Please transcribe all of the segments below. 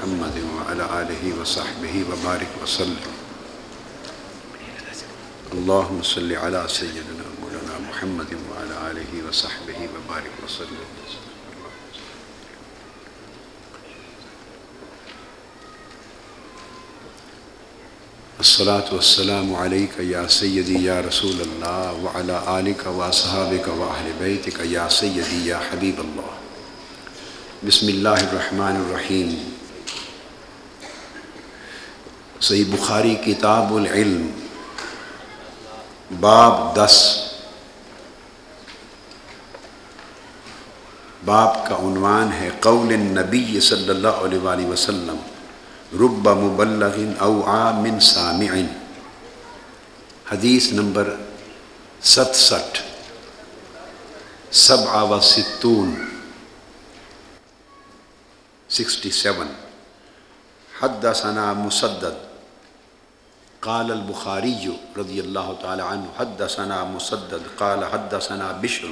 محمد وعلى آله وصحبه وبارك وسلم. اللهم صل على سيدنا مولانا محمد وعلى آله وصحبه وبارك وسلم. الصلاة والسلام عليك يا سيدي يا رسول الله وعلى آلك وأصحابك وأهل بيتك يا سيدي يا حبيب الله. بسم اللہ الرحمن الرحیم صحیح بخاری کتاب العلم، باب دس۔ باب کا عنوان ہے، قول النبی صلی اللہ علیہ وآلہ وسلم، رب مبلغ او عام سامع۔ حدیث نمبر ستسٹھ۔ سبع و ستون۔ Sixty seven. حدثنا مسدد۔ قال البخاری رضی اللہ تعالی عنہ، حدثنا مسدد، قال حدثنا بشر،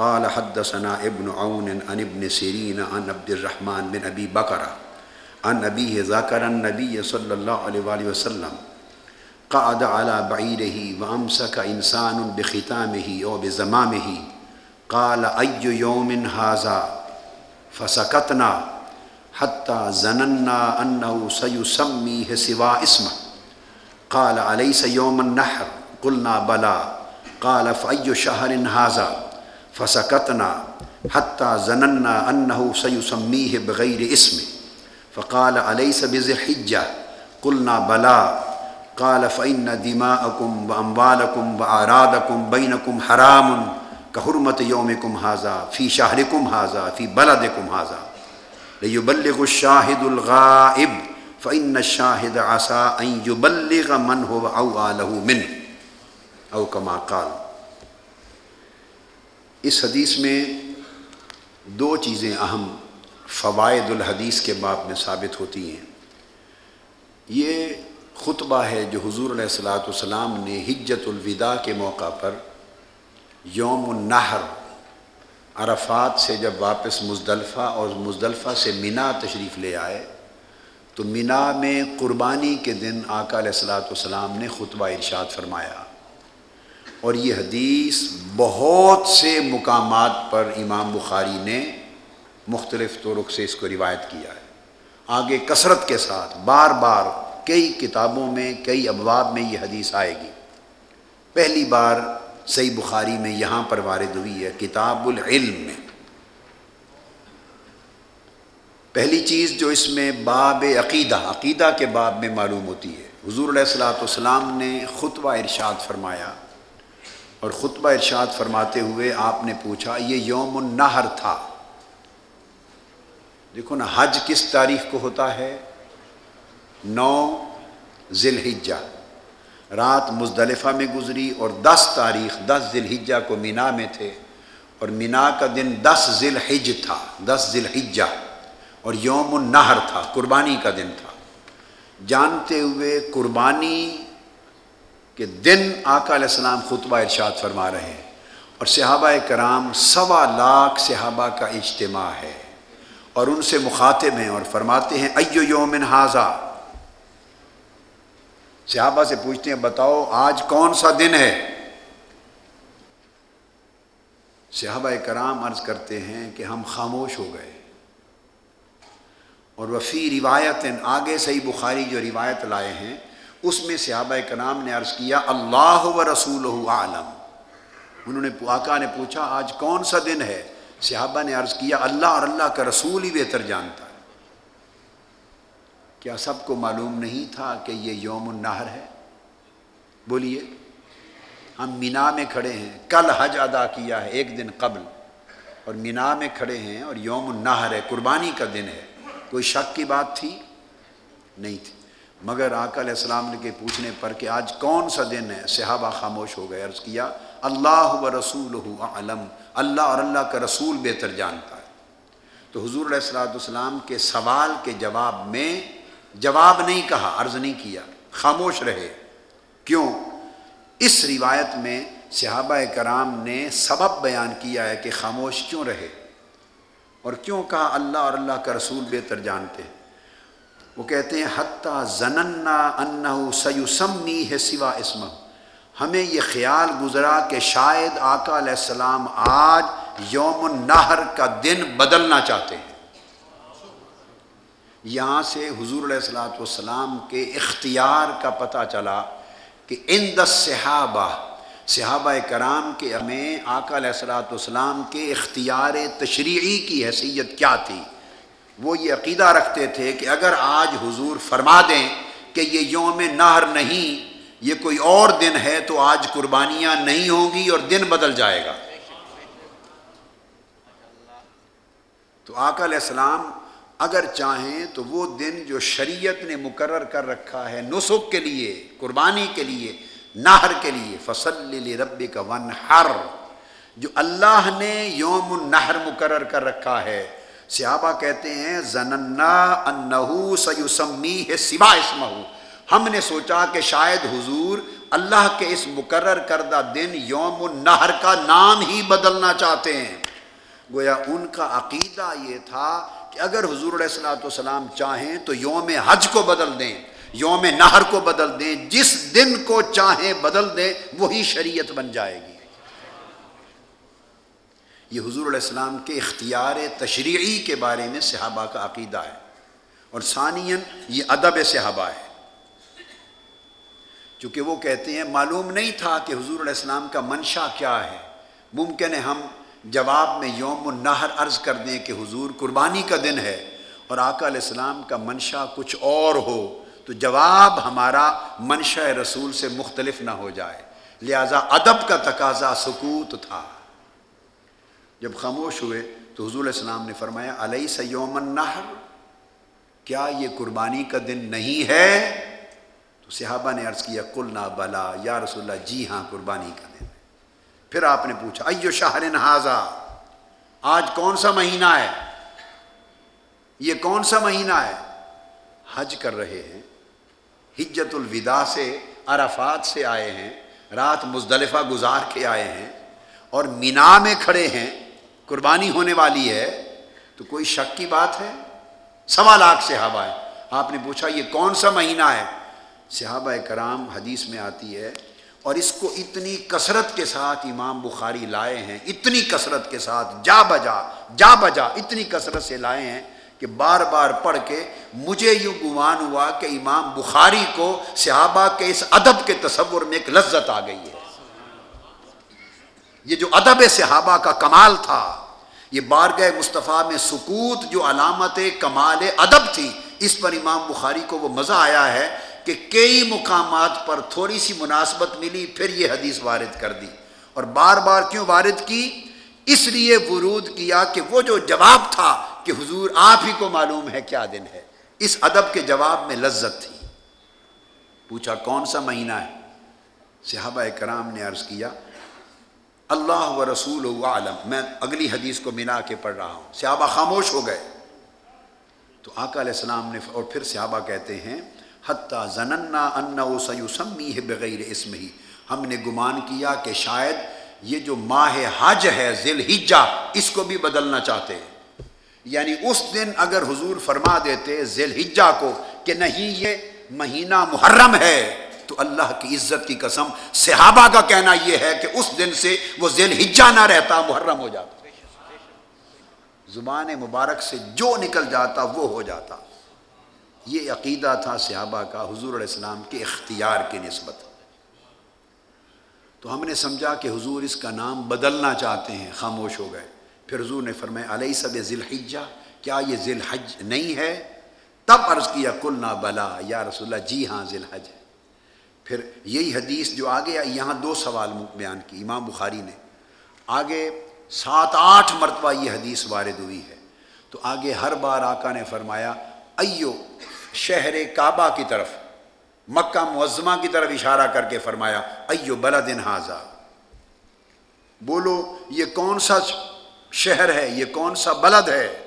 قال حدثنا ابن عون عن ابن سیرین عن عبد الرحمن بن ابی بکرہ عن ابیہ ذاکر النبی صلی اللہ علیہ وآلہ وسلم، قعد على بعیرہ وامسک انسان بختامہ او بزمامہ، قال ای یوم هذا فسکتنا حتى ظننا أنه سيسميه سوى اسمه قال، أليس يوم النحر؟ قلنا، بلى. قال، فأي شهر هذا؟ فسكتنا حتى ظننا أنه سيسميه بغير اسمه. فقال، أليس بذي الحجة؟ قلنا، بلى. قال، فإن دماءكم وأموالكم وأعراضكم بينكم حرام كحرمة يومكم هذا، في شهركم هذا، في بلدكم هذا. لیبلغ الشاہد الغائب فإن الشاہد عسا ان یبلغ من هو او آلہ من او کما قال۔ اس حدیث میں دو چیزیں اہم فوائد الحدیث کے باب میں ثابت ہوتی ہیں۔ یہ خطبہ ہے جو حضور علیہ السلاۃ والسلام نے حجت الوداع کے موقع پر یوم النحر عرفات سے جب واپس مزدلفہ اور مزدلفہ سے مینا تشریف لے آئے تو مینا میں قربانی کے دن آقا علیہ السلاۃ والسلام نے خطبہ ارشاد فرمایا۔ اور یہ حدیث بہت سے مقامات پر امام بخاری نے مختلف طرق سے اس کو روایت کیا ہے۔ آگے کثرت کے ساتھ بار بار کئی کتابوں میں، کئی ابواب میں یہ حدیث آئے گی۔ پہلی بار صحیح بخاری میں یہاں پر وارد ہوئی ہے، کتاب العلم میں۔ پہلی چیز جو اس میں باب عقیدہ عقیدہ کے باب میں معلوم ہوتی ہے۔ حضور علیہ السلاۃ والسلام نے خطبہ ارشاد فرمایا۔ اور خطبہ ارشاد فرماتے ہوئے آپ نے پوچھا، یہ یوم النہر تھا۔ دیکھو نا، حج کس تاریخ کو ہوتا ہے؟ نو ذی الحجہ رات مزدلفہ میں گزری اور دس تاریخ، دس ذی الحجہ کو مینا میں تھے۔ اور مینا کا دن دس ذی الحج تھا، دس ذی الحجہ اور یوم النہر تھا، قربانی کا دن تھا۔ جانتے ہوئے قربانی کے دن آقا علیہ السلام خطبہ ارشاد فرما رہے ہیں۔ اور صحابہ کرام سوا لاکھ صحابہ کا اجتماع ہے۔ اور ان سے مخاطب ہیں اور فرماتے ہیں، ایو یومن حاضہ صحابہ سے پوچھتے ہیں، بتاؤ، آج کون سا دن ہے؟ صحابہ کرام عرض کرتے ہیں کہ ہم خاموش ہو گئے۔ اور وفی روایت آگے صحیح بخاری جو روایت لائے ہیں، اس میں صحابہ کرام نے عرض کیا، اللہ و رسول عالم انہوں نے آقا نے پوچھا، آج کون سا دن ہے؟ صحابہ نے عرض کیا، اللہ اور اللہ کا رسول ہی بہتر جانتا ہے۔ کیا سب کو معلوم نہیں تھا کہ یہ یوم النہر ہے؟ بولیے، ہم مینا میں کھڑے ہیں، کل حج ادا کیا ہے، ایک دن قبل۔ اور مینا میں کھڑے ہیں اور یوم النہر ہے، قربانی کا دن ہے۔ کوئی شک کی بات تھی؟ نہیں تھی۔ مگر آقا علیہ السلام نے کے پوچھنے پر کہ آج کون سا دن ہے؟ صحابہ خاموش ہو گئے، عرض کیا، اللہ و رسول علم اللہ اور اللہ کا رسول بہتر جانتا ہے۔ تو حضور علیہ السلاۃ والسلام کے سوال کے جواب میں جواب نہیں کہا، عرض نہیں کیا، خاموش رہے۔ کیوں؟ اس روایت میں صحابہ کرام نے سبب بیان کیا ہے کہ خاموش کیوں رہے؟ اور کیوں کہا اللہ اور اللہ کا رسول بہتر جانتے ہیں؟ وہ کہتے ہیں، حتیٰ زننا انہو سیوسمی ہے سوا اسم ہمیں یہ خیال گزرا کہ شاید آقا علیہ السلام آج یوم النہر کا دن بدلنا چاہتے ہیں۔ یہاں سے حضور علیہ السلاۃ والسلام کے اختیار کا پتہ چلا کہ ان دس صحابہ کرام کے ہمیں آقا علیہ السلاۃ والسلام کے اختیار تشریعی کی حیثیت کیا تھی؟ وہ یہ عقیدہ رکھتے تھے کہ اگر آج حضور فرما دیں کہ یہ یوم نہر نہیں، یہ کوئی اور دن ہے تو آج قربانیاں نہیں ہوں گی اور دن بدل جائے گا۔ تو آقا علیہ السلام اگر چاہیں تو وہ دن جو شریعت نے مقرر کر رکھا ہے نسخ کے لیے، قربانی کے لیے نہر کے لیے، فصل رب کا ون ہر جو اللہ نے یوم النہر مقرر کر رکھا ہے، صحابہ کہتے ہیں زننا انہو سیوسمی ہے سوا اسمہ ہم نے سوچا کہ شاید حضور اللہ کے اس مقرر کردہ دن یوم النہر کا نام ہی بدلنا چاہتے ہیں۔ گویا ان کا عقیدہ یہ تھا کہ اگر حضور علیہ السلاۃ والسلام چاہیں تو یوم حج کو بدل دیں۔ یوم نہر کو بدل دیں، جس دن کو چاہیں بدل دیں، وہی شریعت بن جائے گی۔ یہ حضور علیہ السلام کے اختیار تشریعی کے بارے میں صحابہ کا عقیدہ ہے۔ اور ثانین یہ ادب صحابہ ہے۔ چونکہ وہ کہتے ہیں، معلوم نہیں تھا کہ حضور علیہ السلام کا منشا کیا ہے۔ ممکن ہے ہم جواب میں یوم النہر عرض کر دیں کہ حضور قربانی کا دن ہے اور آقا علیہ السلام کا منشا کچھ اور ہو۔ تو جواب ہمارا منشا رسول سے مختلف نہ ہو جائے۔ لہذا ادب کا تقاضا سکوت تھا۔ جب خاموش ہوئے تو حضور علیہ السلام نے فرمایا علیہ سیوم النہر کیا یہ قربانی کا دن نہیں ہے؟ تو صحابہ نے عرض کیا کل نہ بلا، یا رسول اللہ جی ہاں قربانی کا دن پھر آپ نے پوچھا، ایو شہر نہذا آج کون سا مہینہ ہے؟ یہ کون سا مہینہ ہے؟ حج کر رہے ہیں۔ ہجت الوداع سے، عرفات سے آئے ہیں، رات مزدلفہ گزار کے آئے ہیں اور مینا میں کھڑے ہیں، قربانی ہونے والی ہے، تو کوئی شک کی بات ہے؟ سوا لاکھ صحابہ ہے آپ نے پوچھا یہ کون سا مہینہ ہے؟ صحابہ کرام حدیث میں آتی ہے، اور اس کو اتنی کثرت کے ساتھ امام بخاری لائے ہیں، اتنی کثرت کے ساتھ، جا بجا جا بجا، اتنی کثرت سے لائے ہیں کہ بار بار پڑھ کے مجھے یوں گمان ہوا کہ امام بخاری کو صحابہ کے اس ادب کے تصور میں ایک لذت آ گئی ہے۔ یہ جو ادب صحابہ کا کمال تھا، یہ بارگاہ مصطفیٰ میں سکوت، جو علامت کمال ادب تھی، اس پر امام بخاری کو وہ مزہ آیا ہے کہ کئی مقامات پر تھوڑی سی مناسبت ملی، پھر یہ حدیث وارد کر دی۔ اور بار بار کیوں وارد کی؟ اس لیے ورود کیا کہ وہ جو جواب تھا کہ حضور آپ ہی کو معلوم ہے کیا دن ہے۔ اس ادب کے جواب میں لذت تھی۔ پوچھا، کون سا مہینہ ہے؟ صحابہ کرام نے عرض کیا، اللہ و رسول و عالم میں اگلی حدیث کو ملا کے پڑھ رہا ہوں۔ صحابہ خاموش ہو گئے۔ تو آقا علیہ السلام نے اور پھر صحابہ کہتے ہیں، حتیٰ زننا ان سیوسمی ہے بغیر اسم ہی ہم نے گمان کیا کہ شاید یہ جو ماہ حج ہے ذیل اس کو بھی بدلنا چاہتے ہیں۔ یعنی اس دن اگر حضور فرما دیتے ذیل کو کہ نہیں، یہ مہینہ محرم ہے، تو اللہ کی عزت کی قسم صحابہ کا کہنا یہ ہے کہ اس دن سے وہ ذیل ہجا نہ رہتا، محرم ہو جاتا۔ زبان مبارک سے جو نکل جاتا، وہ ہو جاتا۔ یہ عقیدہ تھا صحابہ کا، حضور علیہ السلام کے اختیار کی نسبت۔ تو ہم نے سمجھا کہ حضور اس کا نام بدلنا چاہتے ہیں، خاموش ہو گئے۔ پھر حضور نے فرمایا علیہ سب ذی الحجہ کیا یہ ذی الحج نہیں ہے؟ تب عرض کیا کل نہ بلا، یا رسول اللہ جی ہاں ذی الحج ہے. پھر یہی حدیث جو آگے یہاں دو سوال بیان کی، امام بخاری نے۔ آگے سات آٹھ مرتبہ یہ حدیث وارد ہوئی ہے۔ تو آگے ہر بار آقا نے فرمایا، ایو شہر کعبہ کی طرف، مکہ معظمہ کی طرف اشارہ کر کے فرمایا، ایو بلد حاضہ بولو، یہ کون سا شہر ہے، یہ کون سا بلد ہے؟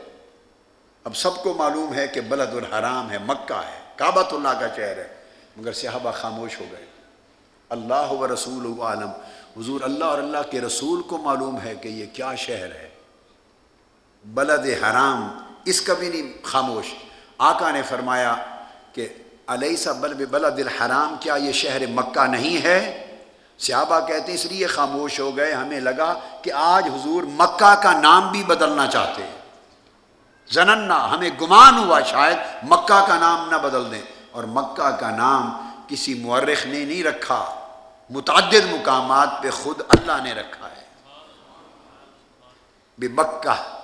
اب سب کو معلوم ہے کہ بلد الحرام ہے، مکہ ہے، کعبۃ اللہ کا شہر ہے، مگر صحابہ خاموش ہو گئے۔ اللہ و رسول عالم۔ حضور اللہ اور اللہ کے رسول کو معلوم ہے کہ یہ کیا شہر ہے۔ بلد حرام، اس کا بھی نہیں، خاموش۔ آقا نے فرمایا کہ علیہ سبل بلد الحرام، کیا یہ شہر مکہ نہیں ہے؟ صحابہ کہتے ہیں، اس لیے خاموش ہو گئے، ہمیں لگا کہ آج حضور مکہ کا نام بھی بدلنا چاہتے ہیں۔ زننا ہمیں گمان ہوا شاید مکہ کا نام نہ بدل دیں۔ اور مکہ کا نام کسی مورخ نے نہیں رکھا، متعدد مقامات پہ خود اللہ نے رکھا ہے۔ بے مکہ،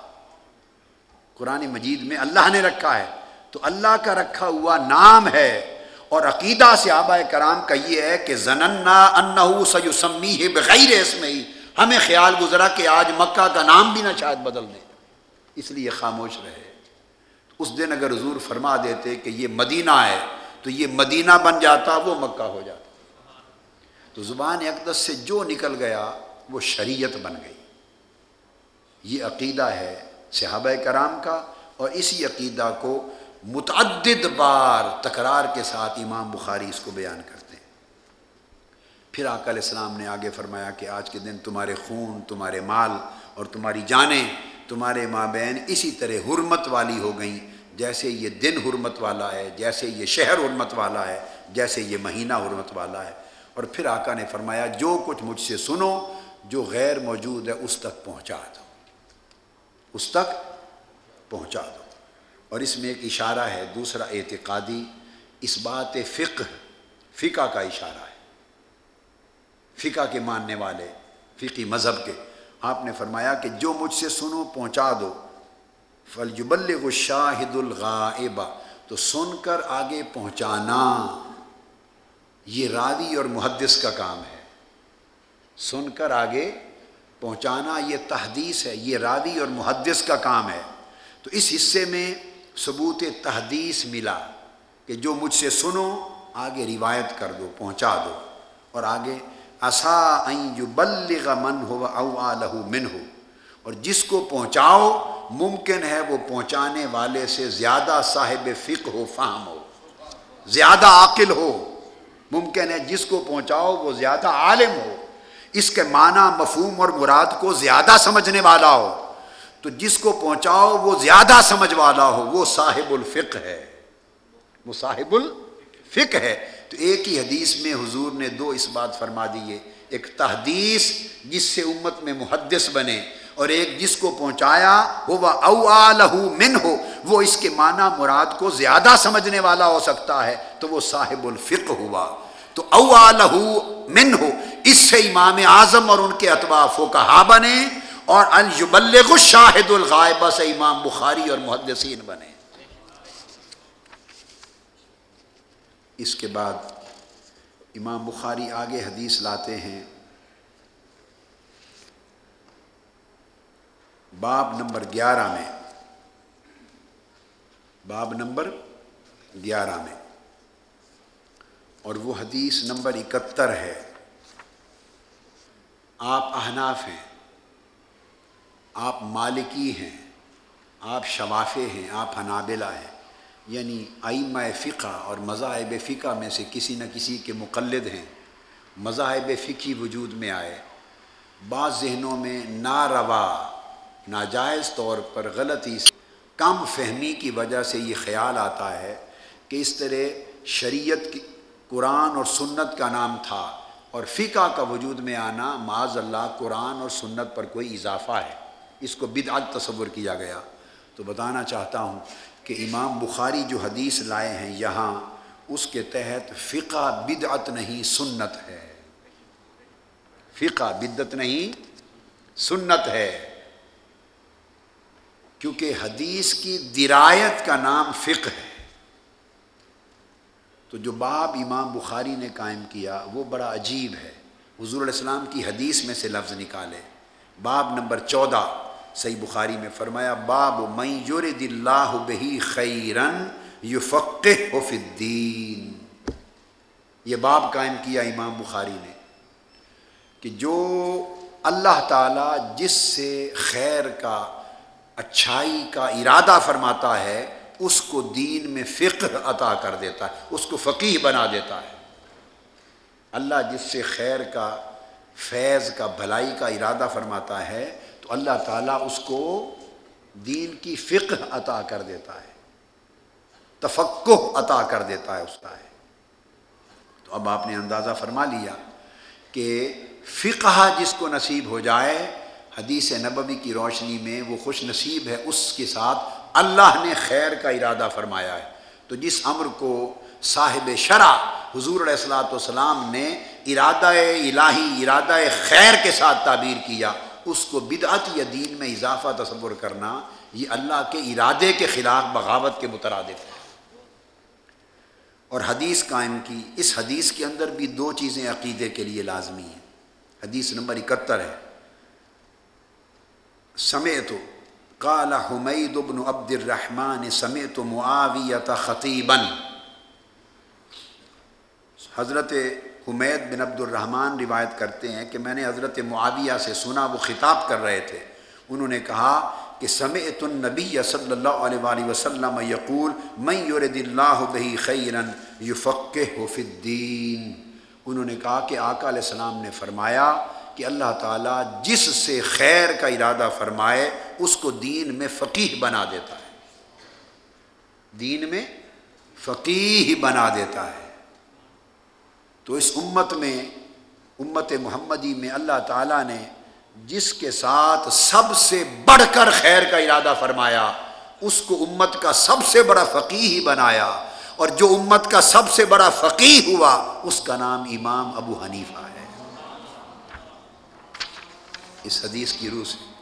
قرآن مجید میں اللہ نے رکھا ہے۔ تو اللہ کا رکھا ہوا نام ہے۔ اور عقیدہ سے آبا کرام کا یہ ہے کہ زننا انہو سیسمی ہے بغیر اس میں ہی ہمیں خیال گزرا کہ آج مکہ کا نام بھی نہ شاید بدل دیں اس لیے خاموش رہے۔ اس دن اگر حضور فرما دیتے کہ یہ مدینہ ہے، تو یہ مدینہ بن جاتا، وہ مکہ ہو جاتا۔ تو زبان اقدس سے جو نکل گیا، وہ شریعت بن گئی۔ یہ عقیدہ ہے صحابہ کرام کا، اور اسی عقیدہ کو متعدد بار تکرار کے ساتھ امام بخاری اس کو بیان کرتے ہیں۔ پھر آقا علیہ السلام نے آگے فرمایا کہ آج کے دن تمہارے خون، تمہارے مال اور تمہاری جانیں، تمہارے ماں بہن اسی طرح حرمت والی ہو گئیں۔ جیسے یہ دن حرمت والا ہے، جیسے یہ شہر حرمت والا ہے، جیسے یہ مہینہ حرمت والا ہے۔ اور پھر آقا نے فرمایا، جو کچھ مجھ سے سنو، جو غیر موجود ہے، اس تک پہنچا دو۔ اس تک پہنچا دو۔ اور اس میں ایک اشارہ ہے، دوسرا اعتقادی، اس بات فقہ فقہ کا اشارہ ہے۔ فقہ کے ماننے والے، فقی مذہب کے۔ آپ نے فرمایا کہ جو مجھ سے سنو، پہنچا دو۔ فلجبل شاہد الغائبہ تو سن کر آگے پہنچانا۔ یہ راوی اور محدث کا کام ہے۔ سن کر آگے پہنچانا، یہ تحدیث ہے۔ یہ راوی اور محدث کا کام ہے۔ تو اس حصے میں ثبوت تحدیث ملا کہ جو مجھ سے سنو، آگے روایت کر دو، پہنچا دو۔ اور آگے جو بلغ من ہو او آلہ من ہو اور جس کو پہنچاؤ، ممکن ہے وہ پہنچانے والے سے زیادہ صاحب فقہ ہو، فہم ہو۔ زیادہ عاقل ہو۔ ممکن ہے جس کو پہنچاؤ، وہ زیادہ عالم ہو۔ اس کے معنی، مفہوم اور مراد کو زیادہ سمجھنے والا ہو۔ تو جس کو پہنچاؤ، وہ زیادہ سمجھ والا ہو۔ وہ صاحب الفقہ ہے۔ وہ صاحب الفقہ ہے۔ تو ایک ہی حدیث میں حضور نے دو اس بات فرما دیے ایک تحدیث جس سے امت میں محدث بنے اور ایک جس کو پہنچایا ہو وہ او من ہو وہ اس کے معنی مراد کو زیادہ سمجھنے والا ہو سکتا ہے۔ تو وہ صاحب الفقہ ہوا۔ تو او من ہو اس سے امام اعظم اور ان کے اطباف کہا بنے اور الجبلغ شاہد الغائبہ سے امام بخاری اور محدثین بنے۔ اس کے بعد امام بخاری آگے حدیث لاتے ہیں۔ باب نمبر گیارہ میں۔ باب نمبر گیارہ میں۔ اور وہ حدیث نمبر اکہتر ہے۔ آپ احناف ہیں۔ آپ مالکی ہیں۔ آپ شوافے ہیں۔ آپ حنابلہ ہیں۔ یعنی آئمہ فقہ اور مذاہب فقہ میں سے کسی نہ کسی کے مقلد ہیں۔ مذاہب فقی وجود میں آئے۔ بعض ذہنوں میں ناروا، ناجائز طور پر غلطی سے کم فہمی کی وجہ سے یہ خیال آتا ہے کہ اس طرح شریعت کی، قرآن اور سنت کا نام تھا اور فقہ کا وجود میں آنا معاذ اللہ قرآن اور سنت پر کوئی اضافہ ہے۔ اس کو بدعت تصور کیا گیا۔ تو بتانا چاہتا ہوں کہ امام بخاری جو حدیث لائے ہیں یہاں، اس کے تحت فقہ بدعت نہیں، سنت ہے۔ فقہ بدت نہیں، سنت ہے۔ کیونکہ حدیث کی درایت کا نام فقہ ہے۔ تو جو باب امام بخاری نے قائم کیا، وہ بڑا عجیب ہے۔ حضور علیہ السلام کی حدیث میں سے لفظ نکالے۔ باب نمبر چودہ۔ صحیح بخاری میں فرمایا، باب یورد اللہ بہی خیرن یو فقہ الدین۔ یہ باب قائم کیا امام بخاری نے کہ جو اللہ تعالیٰ جس سے خیر کا، اچھائی کا ارادہ فرماتا ہے، اس کو دین میں فقہ عطا کر دیتا ہے، اس کو فقیح بنا دیتا ہے۔ اللہ جس سے خیر کا، فیض کا، بھلائی کا ارادہ فرماتا ہے تو اللہ تعالیٰ اس کو دین کی فقہ عطا کر دیتا ہے۔ تفقع عطا کر دیتا ہے اس کا۔ ہے تو اب آپ نے اندازہ فرما لیا کہ فقہ جس کو نصیب ہو جائے، حدیث نبوی کی روشنی میں وہ خوش نصیب ہے، اس کے ساتھ اللہ نے خیر کا ارادہ فرمایا ہے۔ تو جس امر کو صاحب شرع حضور علیہ السلاۃ والسلام نے ارادہ الہی، ارادہ خیر کے ساتھ تعبیر کیا اس کو بدعت یا دین میں اضافہ تصور کرنا یہ اللہ کے ارادے کے خلاف بغاوت کے مترادف ہے۔ اور حدیث قائم کی، اس حدیث کے اندر بھی دو چیزیں عقیدے کے لیے لازمی ہیں۔ حدیث نمبر اکہتر ہے۔ سمیت قال حمید ابن عبد الرحمن سمیت معاویت خطیبا۔ حضرت حمید بن عبد الرحمن روایت کرتے ہیں کہ میں نے حضرت معاویہ سے سنا، وہ خطاب کر رہے تھے۔ انہوں نے کہا کہ سمعت النبی صلی اللہ علیہ وآلہ وسلم یقول، من یرد اللہ بہی خیرن یفقہ فی الدین انہوں نے کہا کہ آقا علیہ السلام نے فرمایا کہ اللہ تعالیٰ جس سے خیر کا ارادہ فرمائے، اس کو دین میں فقیح بنا دیتا ہے۔ دین میں فقیح بنا دیتا ہے۔ تو اس امت میں، امت محمدی میں اللہ تعالیٰ نے جس کے ساتھ سب سے بڑھ کر خیر کا ارادہ فرمایا، اس کو امت کا سب سے بڑا فقی ہی بنایا۔ اور جو امت کا سب سے بڑا فقی ہوا، اس کا نام امام ابو حنیفہ ہے۔ اس حدیث کی روح سے۔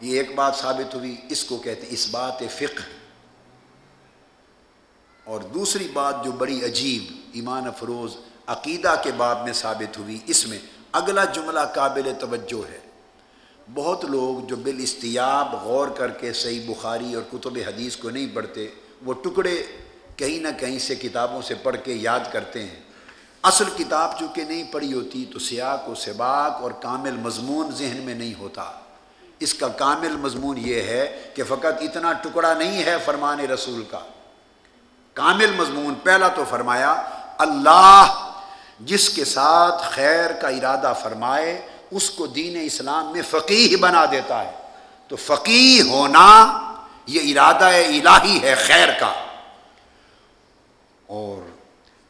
یہ ایک بات ثابت ہوئی، اس کو کہتے اس بات فقہ۔ اور دوسری بات جو بڑی عجیب، ایمان افروز عقیدہ کے باب میں ثابت ہوئی۔ اس میں اگلا جملہ قابل توجہ ہے۔ بہت لوگ جو بالاستیاب غور کر کے صحیح بخاری اور کتب حدیث کو نہیں پڑھتے، وہ ٹکڑے کہیں نہ کہیں سے کتابوں سے پڑھ کے یاد کرتے ہیں۔ اصل کتاب چونکہ نہیں پڑھی ہوتی تو سیاق و سباق اور کامل مضمون ذہن میں نہیں ہوتا۔ اس کا کامل مضمون یہ ہے کہ فقط اتنا ٹکڑا نہیں ہے فرمان رسول کا۔ کامل مضمون پہلا تو فرمایا، اللہ جس کے ساتھ خیر کا ارادہ فرمائے، اس کو دین اسلام میں فقیح بنا دیتا ہے۔ تو فقیح ہونا یہ ارادہ الہی ہے خیر کا۔ اور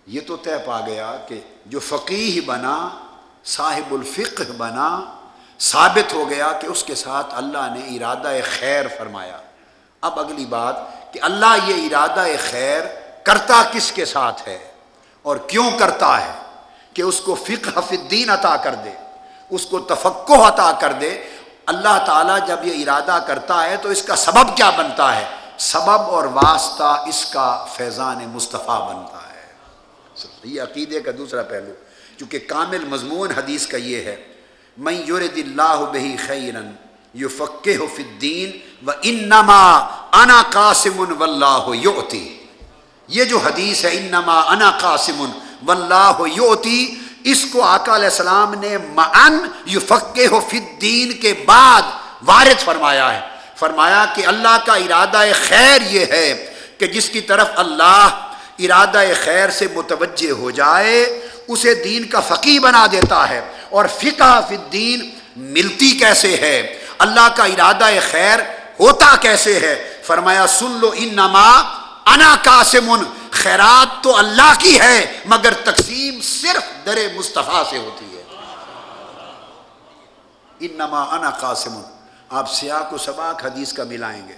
یہ تو طے پا گیا کہ جو فقیح بنا، صاحب الفقہ بنا، ثابت ہو گیا کہ اس کے ساتھ اللہ نے ارادہ خیر فرمایا۔ اب اگلی بات کہ اللہ یہ ارادہ خیر کرتا کس کے ساتھ ہے اور کیوں کرتا ہے؟ کہ اس کو فقہ فی الدین عطا کر دے، اس کو تفقع عطا کر دے۔ اللہ تعالیٰ جب یہ ارادہ کرتا ہے تو اس کا سبب کیا بنتا ہے؟ سبب اور واسطہ اس کا فیضان مصطفیٰ بنتا ہے۔ یہ عقیدے کا دوسرا پہلو۔ کیونکہ کامل مضمون حدیث کا یہ ہے میں یورد اللہ بہی خیرن یو فقے ہو فدین و انما انا قاسم و اللہ یہ جو حدیث ہے، انما انا قاسم واللہ یوتی اس کو آقا علیہ السلام نے معن یفقہ فی الدین کے بعد وارد فرمایا ہے۔ فرمایا کہ اللہ کا ارادہ خیر یہ ہے کہ جس کی طرف اللہ ارادہ خیر سے متوجہ ہو جائے، اسے دین کا فقی بنا دیتا ہے۔ اور فقہ فی الدین ملتی کیسے ہے؟ اللہ کا ارادہ خیر ہوتا کیسے ہے؟ فرمایا سن لو انما انا قاسمن خیرات تو اللہ کی ہے، مگر تقسیم صرف در مصطفیٰ سے ہوتی ہے۔ انما انا قاسم۔ آپ سیاہ کو سباق حدیث کا ملائیں گے۔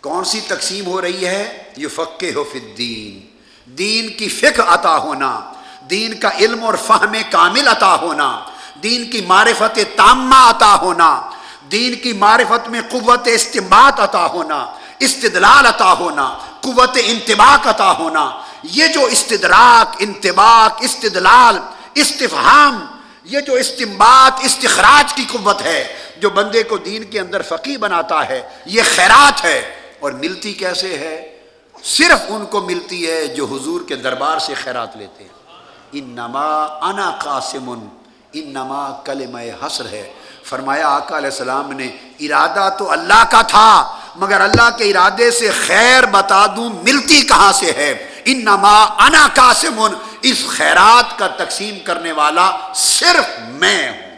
کون سی تقسیم ہو رہی ہے؟ یہ فقے ہو الدین۔ دین کی فکر عطا ہونا، دین کا علم اور فہم کامل عطا ہونا، دین کی معرفت تامہ عطا ہونا، دین کی معرفت میں قوت استمبات عطا ہونا، استدلال عطا ہونا قوت انتباق عطا ہونا۔ یہ جو استدراک انتباق استدلال، استفہام، یہ جو استمبات استخراج کی قوت ہے، جو بندے کو دین کے اندر فقی بناتا ہے، یہ خیرات ہے۔ اور ملتی کیسے ہے؟ صرف ان کو ملتی ہے جو حضور کے دربار سے خیرات لیتے ہیں۔ انما انا قاسم، انما کلمہ حسر ہے۔ فرمایا آقا علیہ السلام نے، ارادہ تو اللہ کا تھا۔ مگر اللہ کے ارادے سے خیر بتا دوں، ملتی کہاں سے ہے؟ انما انا قاسم اس خیرات کا تقسیم کرنے والا صرف میں ہوں۔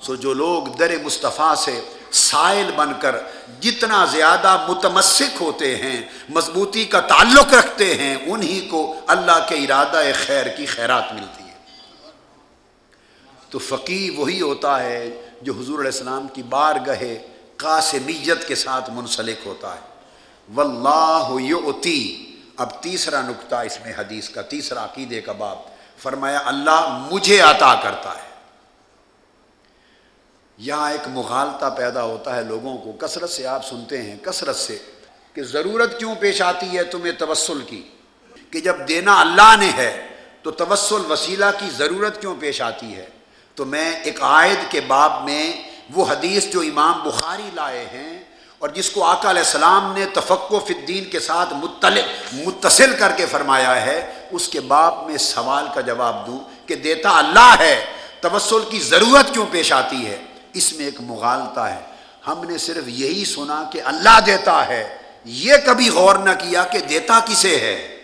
سو جو لوگ در مصطفیٰ سے سائل بن کر جتنا زیادہ متمسک ہوتے ہیں، مضبوطی کا تعلق رکھتے ہیں، انہی کو اللہ کے ارادہ خیر کی خیرات ملتی ہے۔ تو فقی وہی ہوتا ہے جو حضور علیہ السلام کی بار گہے قاسمیت کے ساتھ منسلک ہوتا ہے۔ واللہ یعطی اب تیسرا نقطہ اس میں حدیث کا، تیسرا عقیدے کا باب۔ فرمایا، اللہ مجھے عطا کرتا ہے۔ یہاں ایک مغالطہ پیدا ہوتا ہے لوگوں کو۔ کثرت سے آپ سنتے ہیں، کثرت سے، کہ ضرورت کیوں پیش آتی ہے تمہیں توسل کی؟ کہ جب دینا اللہ نے ہے، تو توسل وسیلہ کی ضرورت کیوں پیش آتی ہے؟ تو میں ایک عائد کے باب میں وہ حدیث جو امام بخاری لائے ہیں اور جس کو آقا علیہ السلام نے تفقو فی الدین کے ساتھ متصل کر کے فرمایا ہے، اس کے باب میں سوال کا جواب دوں کہ دیتا اللہ ہے، توسل کی ضرورت کیوں پیش آتی ہے؟ اس میں ایک مغالطہ ہے۔ ہم نے صرف یہی سنا کہ اللہ دیتا ہے، یہ کبھی غور نہ کیا کہ دیتا کسے ہے۔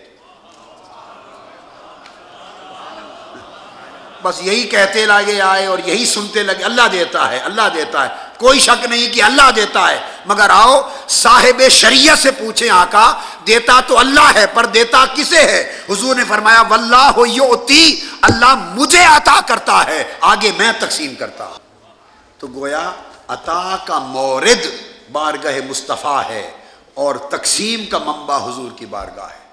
بس یہی کہتے لگے، آئے اور یہی سنتے لگے، اللہ دیتا ہے، اللہ دیتا ہے۔ کوئی شک نہیں کہ اللہ دیتا ہے۔ مگر آؤ، صاحب شریعت سے پوچھیں آقا، دیتا تو اللہ ہے، پر دیتا کسے ہے؟ حضور نے فرمایا، واللہ ہو اللہ مجھے عطا کرتا ہے۔ آگے میں تقسیم کرتا ہوں۔ تو گویا، عطا کا مورد بارگاہ مصطفیٰ ہے اور تقسیم کا منبع حضور کی بارگاہ ہے۔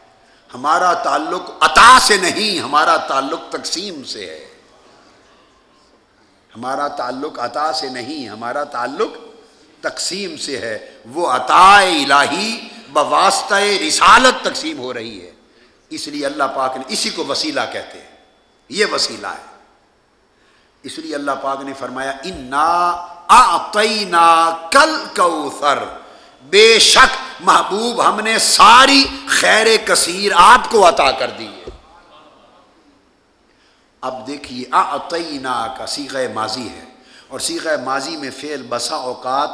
ہمارا تعلق عطا سے نہیں، ہمارا تعلق تقسیم سے ہے۔ ہمارا تعلق عطا سے نہیں، ہمارا تعلق تقسیم سے ہے۔ وہ عطا الہی بواسطہ رسالت تقسیم ہو رہی ہے۔ اس لیے اللہ پاک نے اسی کو وسیلہ کہتے ہیں۔ یہ وسیلہ ہے۔ اس لیے اللہ پاک نے فرمایا، انا کل کوثر بے شک محبوب ہم نے ساری خیر کثیر آپ کو عطا کر دی۔ اب دیکھیے آتعینہ کا سیغ ماضی ہے۔ اور سیغ ماضی میں فعل بسا اوقات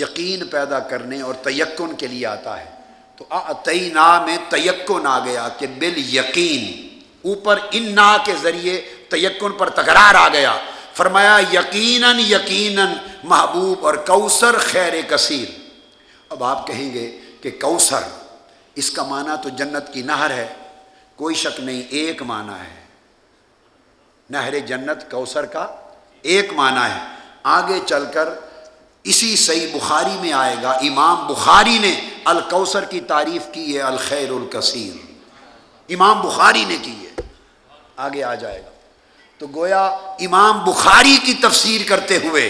یقین پیدا کرنے اور تیکن کے لیے آتا ہے۔ تو آتعینہ میں تیکن آ گیا کہ بال یقین اوپر ان نا کے ذریعے تیکن پر تکرار آ گیا۔ فرمایا، یقیناً یقیناً، محبوب اور کوثر خیر کثیر۔ اب آپ کہیں گے کہ کوثر، اس کا معنی تو جنت کی نہر ہے۔ کوئی شک نہیں، ایک معنی ہے۔ نہر جنت کوثر کا ایک معنی ہے۔ آگے چل کر اسی صحیح بخاری میں آئے گا۔ امام بخاری نے الکوثر کی تعریف کی ہے، الخیر الکثیر۔ امام بخاری نے کی ہے۔ آگے آ جائے گا۔ تو گویا امام بخاری کی تفسیر کرتے ہوئے،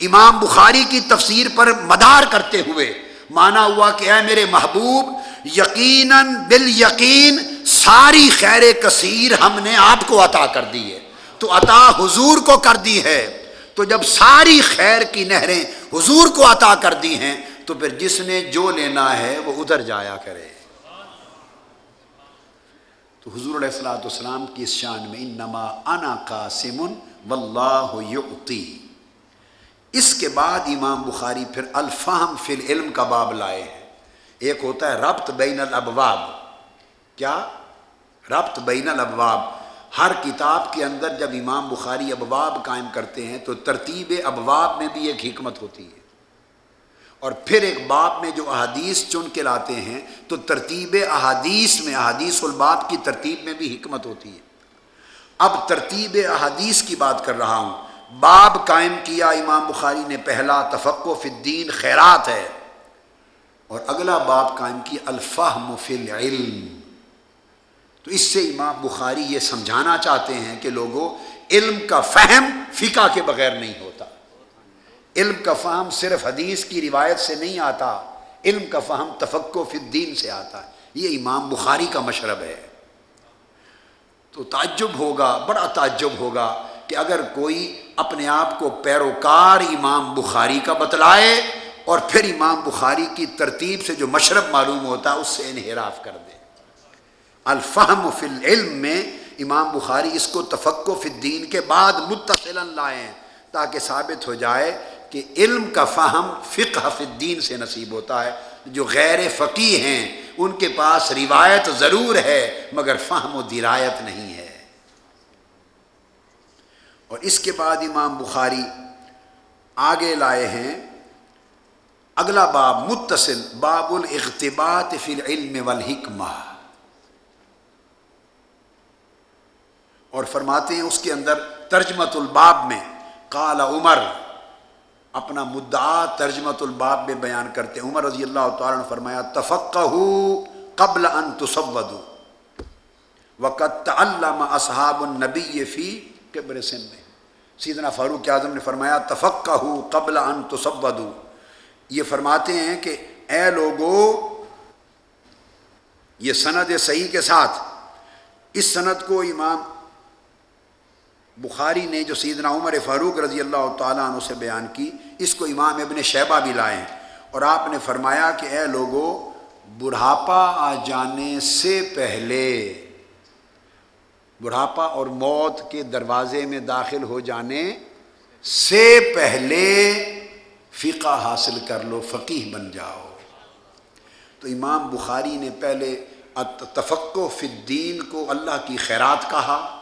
امام بخاری کی تفسیر پر مدار کرتے ہوئے مانا ہوا کہ اے میرے محبوب، یقیناً بال یقین ساری خیر کثیر ہم نے آپ کو عطا کر دی ہے۔ تو عطا حضور کو کر دی ہے۔ تو جب ساری خیر کی نہریں حضور کو عطا کر دی ہیں، تو پھر جس نے جو لینا ہے وہ ادھر جایا کرے۔ تو حضور علیہ السلاۃ والسلام کی اس شان میں انما انا قاسم واللہ یعطی اس کے بعد امام بخاری پھر الفہم فی العلم کا باب لائے ہیں۔ ایک ہوتا ہے ربط بین الابواب۔ کیا؟ ربط بین الابواب۔ ہر کتاب کے اندر جب امام بخاری ابواب قائم کرتے ہیں تو ترتیب ابواب میں بھی ایک حکمت ہوتی ہے۔ اور پھر ایک باب میں جو احادیث چن کے لاتے ہیں تو ترتیب احادیث میں، احادیث الباب کی ترتیب میں بھی حکمت ہوتی ہے۔ اب ترتیب احادیث کی بات کر رہا ہوں۔ باب قائم کیا امام بخاری نے، پہلا تفقو فی الدین خیرات ہے۔ اور اگلا باب قائم کیا الفہم فی العلم۔ تو اس سے امام بخاری یہ سمجھانا چاہتے ہیں کہ لوگوں، علم کا فہم فقہ کے بغیر نہیں ہوتا۔ علم کا فہم صرف حدیث کی روایت سے نہیں آتا، علم کا فہم تفقو فی الدین سے آتا ہے۔ یہ امام بخاری کا مشرب ہے۔ تو تعجب ہوگا، بڑا تعجب ہوگا کہ اگر کوئی اپنے آپ کو پیروکار امام بخاری کا بتلائے اور پھر امام بخاری کی ترتیب سے جو مشرب معلوم ہوتا ہے، اس سے انحراف کر دے۔ الفہم فی العلم میں امام بخاری اس کو تفقو فی الدین کے بعد متصلا لائیں تاکہ ثابت ہو جائے کہ علم کا فہم فقہ فی الدین سے نصیب ہوتا ہے۔ جو غیر فقی ہیں، ان کے پاس روایت ضرور ہے، مگر فہم و درایت نہیں ہے۔ اور اس کے بعد امام بخاری آگے لائے ہیں۔ اگلا باب متصل، باب الاغتبات فی العلم والحکمہ۔ اور فرماتے ہیں اس کے اندر ترجمت الباب میں، قال عمر، اپنا مدعا ترجمت الباب میں بیان کرتے عمر رضی اللہ تعالیٰ نے فرمایا تفقہ قبل ان تصودو وقت علامہ اصحاب النبی فی قبر سن میں۔ سیدنا فاروق اعظم نے فرمایا تفقہ قبل ان تصودو یہ فرماتے ہیں کہ، اے لوگو، یہ سند صحیح کے ساتھ، اس سند کو امام بخاری نے جو سیدنا عمر فاروق رضی اللہ تعالیٰ عنہ سے بیان کی، اس کو امام ابن شیبہ بھی لائے اور آپ نے فرمایا کہ اے لوگوں بڑھاپا آ جانے سے پہلے، بڑھاپا اور موت کے دروازے میں داخل ہو جانے سے پہلے فقہ حاصل کر لو فقیح بن جاؤ۔ تو امام بخاری نے پہلے تفقو فی الدین کو اللہ کی خیرات کہا۔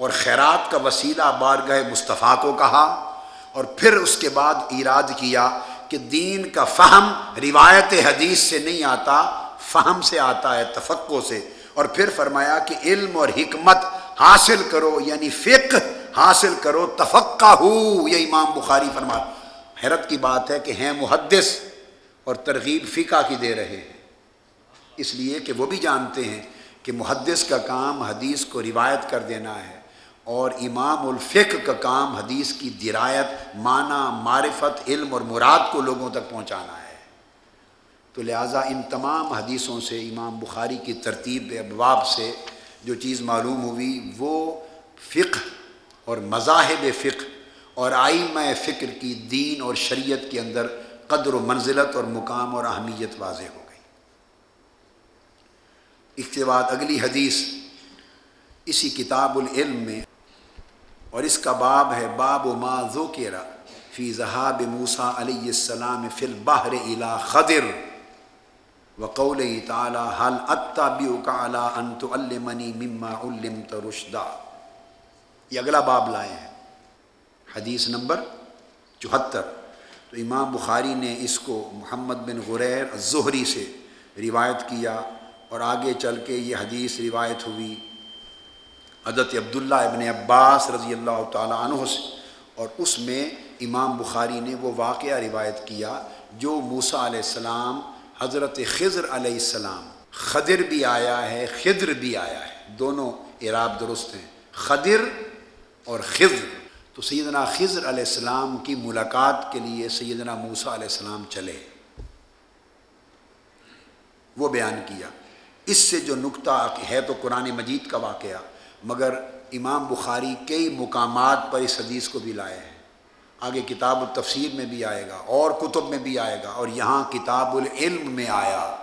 اور خیرات کا وسیلہ بارگاہ مصطفیٰ کو کہا اور پھر اس کے بعد ایراد کیا کہ دین کا فہم روایت حدیث سے نہیں آتا، فہم سے آتا ہے تفقع سے۔ اور پھر فرمایا کہ علم اور حکمت حاصل کرو یعنی فقہ حاصل کرو تفقہ ہو یہ امام بخاری فرما۔ حیرت کی بات ہے کہ ہیں محدث اور ترغیب فقہ کی دے رہے ہیں۔ اس لیے کہ وہ بھی جانتے ہیں کہ محدث کا کام حدیث کو روایت کر دینا ہے۔ اور امام الفقہ کا کام حدیث کی درایت، معنی، معرفت، علم اور مراد کو لوگوں تک پہنچانا ہے۔ تو لہٰذا ان تمام حدیثوں سے، امام بخاری کی ترتیب ابواب سے جو چیز معلوم ہوئی، وہ فقہ اور مذاہب فقہ اور آئمہ فکر کی دین اور شریعت کے اندر قدر و منزلت اور مقام اور اہمیت واضح ہو گئی۔ اس کے بعد اگلی حدیث، اسی کتاب العلم میں اور اس کا باب ہے باب و ما ذکر فی ذہاب موسا علیہ السلام فی البحر الى خدر وقول تعالی حل اتبعک علی ان تعلمنی مما علمت رشدا? یہ اگلا باب لائے ہیں۔ حدیث نمبر چوہتر۔ تو امام بخاری نے اس کو محمد بن غریر الزہری سے روایت کیا اور آگے چل کے یہ حدیث روایت ہوئی۔ حضرت عبداللہ ابن عباس رضی اللہ تعالیٰ عنہ سے۔ اور اس میں امام بخاری نے وہ واقعہ روایت کیا جو موسا علیہ السلام، حضرت خضر علیہ السلام خدر بھی آیا ہے، خضر بھی آیا ہے۔ دونوں عراب درست ہیں۔ خدر اور خضر۔ تو سیدنا خضر علیہ السلام کی ملاقات کے لیے سیدنا موسا علیہ السلام چلے۔ وہ بیان کیا۔ اس سے جو نقطہ ہے تو قرآن مجید کا واقعہ۔ مگر امام بخاری کئی مقامات پر اس حدیث کو بھی لائے ہیں۔ آگے کتاب التفسیر میں بھی آئے گا، اور کتب میں بھی آئے گا، اور یہاں کتاب العلم میں آیا۔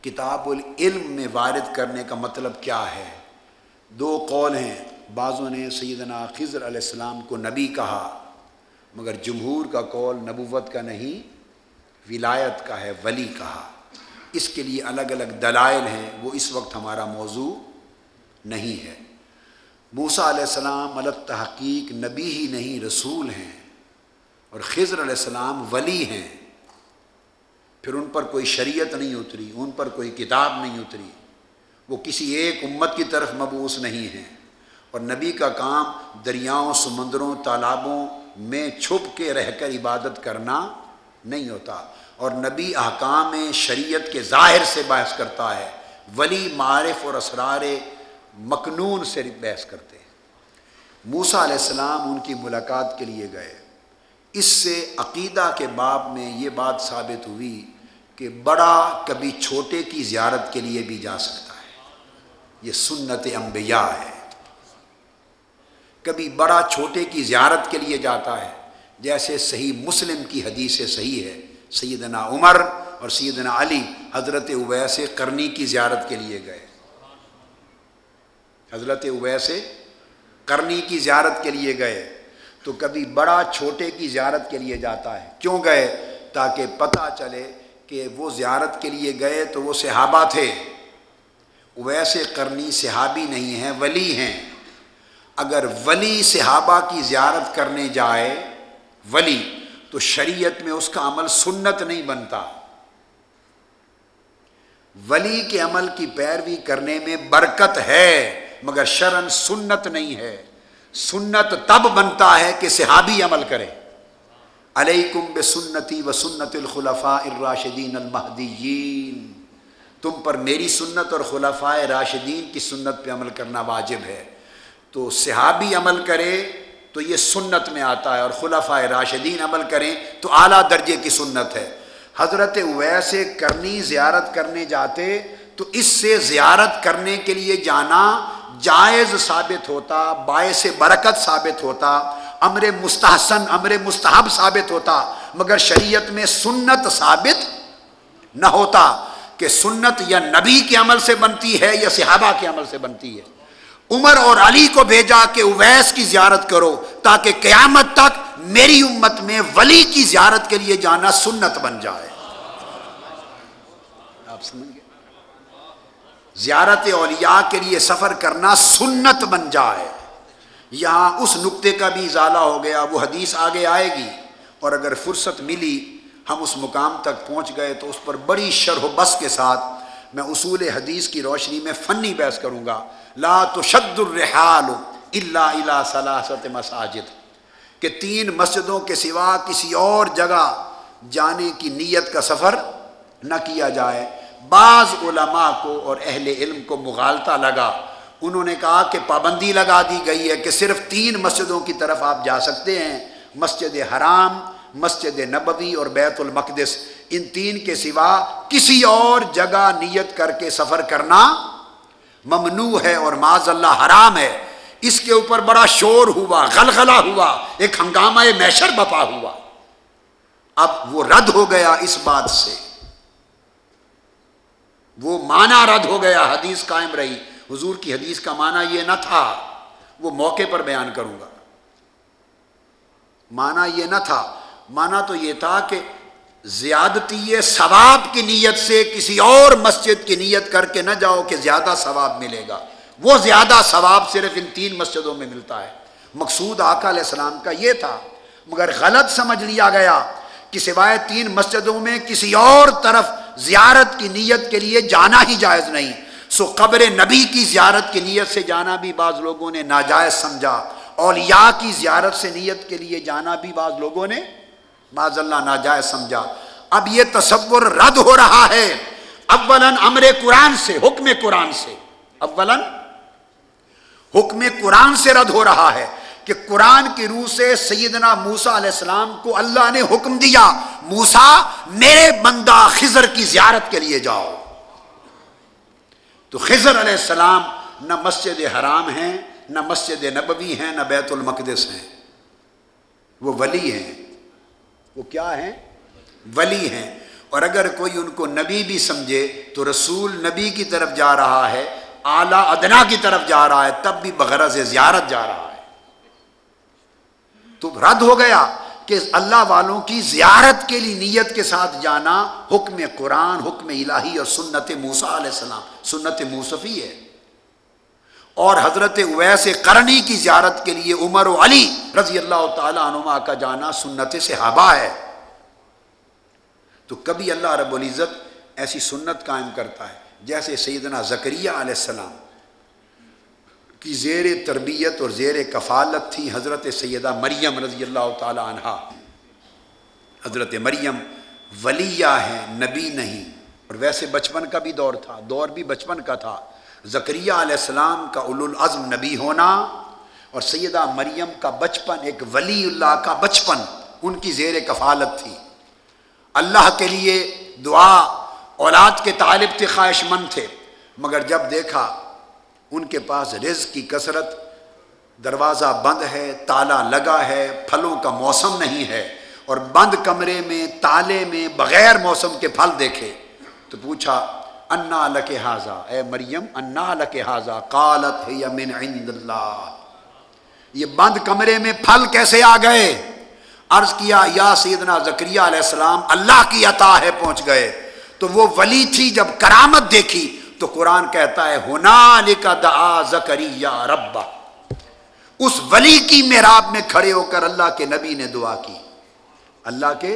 کتاب العلم میں وارد کرنے کا مطلب کیا ہے؟ دو قول ہیں۔ بعضوں نے سیدنا خضر علیہ السلام کو نبی کہا، مگر جمہور کا قول نبوت کا نہیں، ولایت کا ہے، ولی کہا۔ اس کے لیے الگ الگ دلائل ہیں، وہ اس وقت ہمارا موضوع نہیں ہے۔ موسا علیہ السلام الگ تحقیق نبی ہی نہیں، رسول ہیں۔ اور خضر علیہ السلام ولی ہیں۔ پھر ان پر کوئی شریعت نہیں اتری، ان پر کوئی کتاب نہیں اتری۔ وہ کسی ایک امت کی طرف مبوس نہیں ہیں۔ اور نبی کا کام دریاؤں، سمندروں، تالابوں میں چھپ کے رہ کر عبادت کرنا نہیں ہوتا۔ اور نبی احکام شریعت کے ظاہر سے بحث کرتا ہے۔ ولی معرف اور اسرار مکنون سے بحث کرتے ہیں۔ موسا علیہ السلام ان کی ملاقات کے لیے گئے۔ اس سے عقیدہ کے باب میں یہ بات ثابت ہوئی کہ بڑا کبھی چھوٹے کی زیارت کے لیے بھی جا سکتا ہے۔ یہ سنت انبیاء ہے۔ کبھی بڑا چھوٹے کی زیارت کے لیے جاتا ہے۔ جیسے صحیح مسلم کی حدیث صحیح ہے۔ سیدنا عمر اور سیدنا علی حضرت اویس کرنی کی زیارت کے لیے گئے۔ حضرت اویسے کرنی کی زیارت کے لیے گئے تو کبھی بڑا چھوٹے کی زیارت کے لیے جاتا ہے۔ کیوں گئے؟ تاکہ پتہ چلے کہ وہ زیارت کے لیے گئے تو وہ صحابہ تھے۔ ویسے کرنی صحابی نہیں ہیں، ولی ہیں۔ اگر ولی صحابہ کی زیارت کرنے جائے، ولی، تو شریعت میں اس کا عمل سنت نہیں بنتا۔ ولی کے عمل کی پیروی کرنے میں برکت ہے۔ مگر شرن سنت نہیں ہے۔ سنت تب بنتا ہے کہ صحابی عمل کرے۔ علیکم بے سنتی و سنت الخلفاء الراشدین المحدین تم پر میری سنت اور خلفاء راشدین کی سنت پہ عمل کرنا واجب ہے۔ تو صحابی عمل کرے تو یہ سنت میں آتا ہے اور خلفاء راشدین عمل کریں تو اعلیٰ درجے کی سنت ہے۔ حضرت ویسے کرنی زیارت کرنے جاتے تو اس سے زیارت کرنے کے لیے جانا جائز ثابت ہوتا، باعث برکت ثابت ہوتا، امر مستحسن، امر مستحب ثابت ہوتا، مگر شریعت میں سنت ثابت نہ ہوتا کہ سنت یا نبی کے عمل سے بنتی ہے یا صحابہ کے عمل سے بنتی ہے۔ عمر اور علی کو بھیجا کہ اویس کی زیارت کرو تاکہ قیامت تک میری امت میں ولی کی زیارت کے لیے جانا سنت بن جائے۔ آپ سمجھ زیارت اولیاء کے لیے سفر کرنا سنت بن جائے۔ یہاں اس نقطے کا بھی ازالہ ہو گیا، وہ حدیث آگے آئے گی۔ اور اگر فرصت ملی، ہم اس مقام تک پہنچ گئے تو اس پر بڑی شرح و بس کے ساتھ میں اصول حدیث کی روشنی میں فنی بحث کروں گا۔ لا تشد الرحال الا الى ثلاثه مساجد۔ کہ تین مسجدوں کے سوا کسی اور جگہ جانے کی نیت کا سفر نہ کیا جائے۔ بعض علماء کو اور اہل علم کو مغالطہ لگا۔ انہوں نے کہا کہ پابندی لگا دی گئی ہے کہ صرف تین مسجدوں کی طرف آپ جا سکتے ہیں۔ مسجد حرام، مسجد نبوی اور بیت المقدس۔ ان تین کے سوا کسی اور جگہ نیت کر کے سفر کرنا ممنوع ہے اور معذ اللہ حرام ہے۔ اس کے اوپر بڑا شور ہوا، غلغلہ ہوا، ایک ہنگامہ میشر بپا ہوا۔ اب وہ رد ہو گیا اس بات سے۔ وہ معنی رد ہو گیا، حدیث قائم رہی۔ حضور کی حدیث کا معنی یہ نہ تھا، وہ موقع پر بیان کروں گا۔ معنی یہ نہ تھا، معنی تو یہ تھا کہ زیادتی ثواب کی نیت سے کسی اور مسجد کی نیت کر کے نہ جاؤ کہ زیادہ ثواب ملے گا۔ وہ زیادہ ثواب صرف ان تین مسجدوں میں ملتا ہے۔ مقصود آقا علیہ السلام کا یہ تھا، مگر غلط سمجھ لیا گیا کہ سوائے تین مسجدوں میں کسی اور طرف زیارت کی نیت کے لیے جانا ہی جائز نہیں۔ سو قبر نبی کی زیارت کی نیت سے جانا بھی بعض لوگوں نے ناجائز سمجھا۔ اولیاء کی زیارت سے نیت کے لیے جانا بھی بعض لوگوں نے معذ اللہ ناجائز سمجھا۔ اب یہ تصور رد ہو رہا ہے۔ اولن امر قرآن سے، حکم قرآن سے۔ اولن حکم قرآن سے رد ہو رہا ہے۔ کہ قرآن کی روح سے سیدنا موسا علیہ السلام کو اللہ نے حکم دیا موسا میرے بندہ خزر کی زیارت کے لیے جاؤ۔ تو خزر علیہ السلام نہ مسجد حرام ہیں، نہ مسجد نبوی ہیں، نہ بیت المقدس ہیں۔ وہ ولی ہیں۔ وہ کیا ہیں؟ ولی ہیں۔ اور اگر کوئی ان کو نبی بھی سمجھے تو رسول نبی کی طرف جا رہا ہے، اعلیٰ ادنا کی طرف جا رہا ہے، تب بھی بغرض زیارت جا رہا ہے۔ تو رد ہو گیا کہ اللہ والوں کی زیارت کے لیے نیت کے ساتھ جانا حکم قرآن، حکم الہی اور سنت موسا علیہ السلام۔ سنت موصفی ہے۔ اور حضرت اویس کرنی کی زیارت کے لیے عمر و علی رضی اللہ تعالیٰ عنما کا جانا سنت صحابہ ہے۔ تو کبھی اللہ رب العزت ایسی سنت قائم کرتا ہے جیسے سیدنا زکریہ علیہ السلام۔ کی زیر تربیت اور زیر کفالت تھی حضرت سیدہ مریم رضی اللہ تعالی عنہ۔ حضرت مریم ولیہ ہیں، نبی نہیں۔ اور ویسے بچپن کا بھی دور تھا، دور بھی بچپن کا تھا۔ زکریہ علیہ السلام کا اول العزم نبی ہونا اور سیدہ مریم کا بچپن، ایک ولی اللہ کا بچپن، ان کی زیر کفالت تھی۔ اللہ کے لیے دعا، اولاد کے طالب تھے خواہش مند تھے۔ مگر جب دیکھا ان کے پاس رزق کی کثرت، دروازہ بند ہے، تالا لگا ہے، پھلوں کا موسم نہیں ہے، اور بند کمرے میں، تالے میں بغیر موسم کے پھل دیکھے۔ تو پوچھا، انا لک حاضہ اے مریم، انا لک حاضہ قالت ہے من عند اللہ. یہ بند کمرے میں پھل کیسے آ گئے؟ عرض کیا، یا سیدنا زکریہ علیہ السلام، اللہ کی عطا ہے، پہنچ گئے۔ تو وہ ولی تھی جب کرامت دیکھی۔ تو قرآن کہتا ہے ہونا دعا زکریہ ربا اس ولی کی محراب میں کھڑے ہو کر اللہ کے نبی نے دعا کی۔ اللہ کے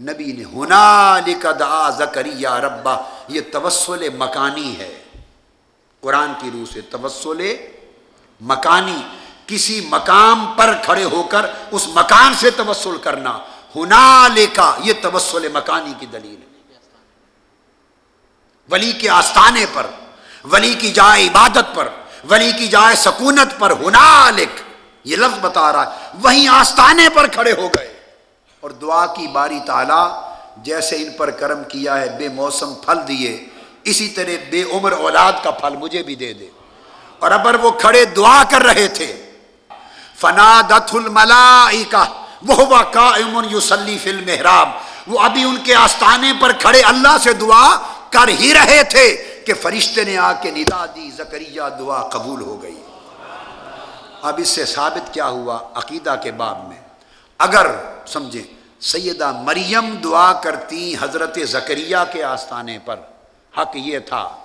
نبی نے ہونا دا زکری ربا یہ توسل مکانی ہے۔ قرآن کی روح سے توسل مکانی۔ کسی مقام پر کھڑے ہو کر اس مکان سے توسل کرنا۔ ہونا کا یہ توسل مکانی کی دلیل ہے۔ ولی کے آستانے پر، ولی کی جائے عبادت پر، ولی کی جائے سکونت پر ہونا یہ لفظ بتا رہا ہے۔ وہیں آستانے پر کھڑے ہو گئے۔ اور دعا کی باری تعالی، جیسے ان پر کرم کیا ہے، بے موسم پھل دیے۔ اسی طرح بے عمر اولاد کا پھل مجھے بھی دے دے۔ اور ابر وہ کھڑے دعا کر رہے تھے فنا دت الملائکہ وہ کا امن یوسلی فل محراب وہ ابھی ان کے آستانے پر کھڑے اللہ سے دعا کر ہی رہے تھے کہ فرشتے نے آ کے ندا دی زکریہ دعا قبول ہو گئی۔ اب اس سے ثابت کیا ہوا عقیدہ کے باب میں۔ اگر سمجھیں، سیدہ مریم دعا کرتی حضرت زکریہ کے آستانے پر، حق یہ تھا۔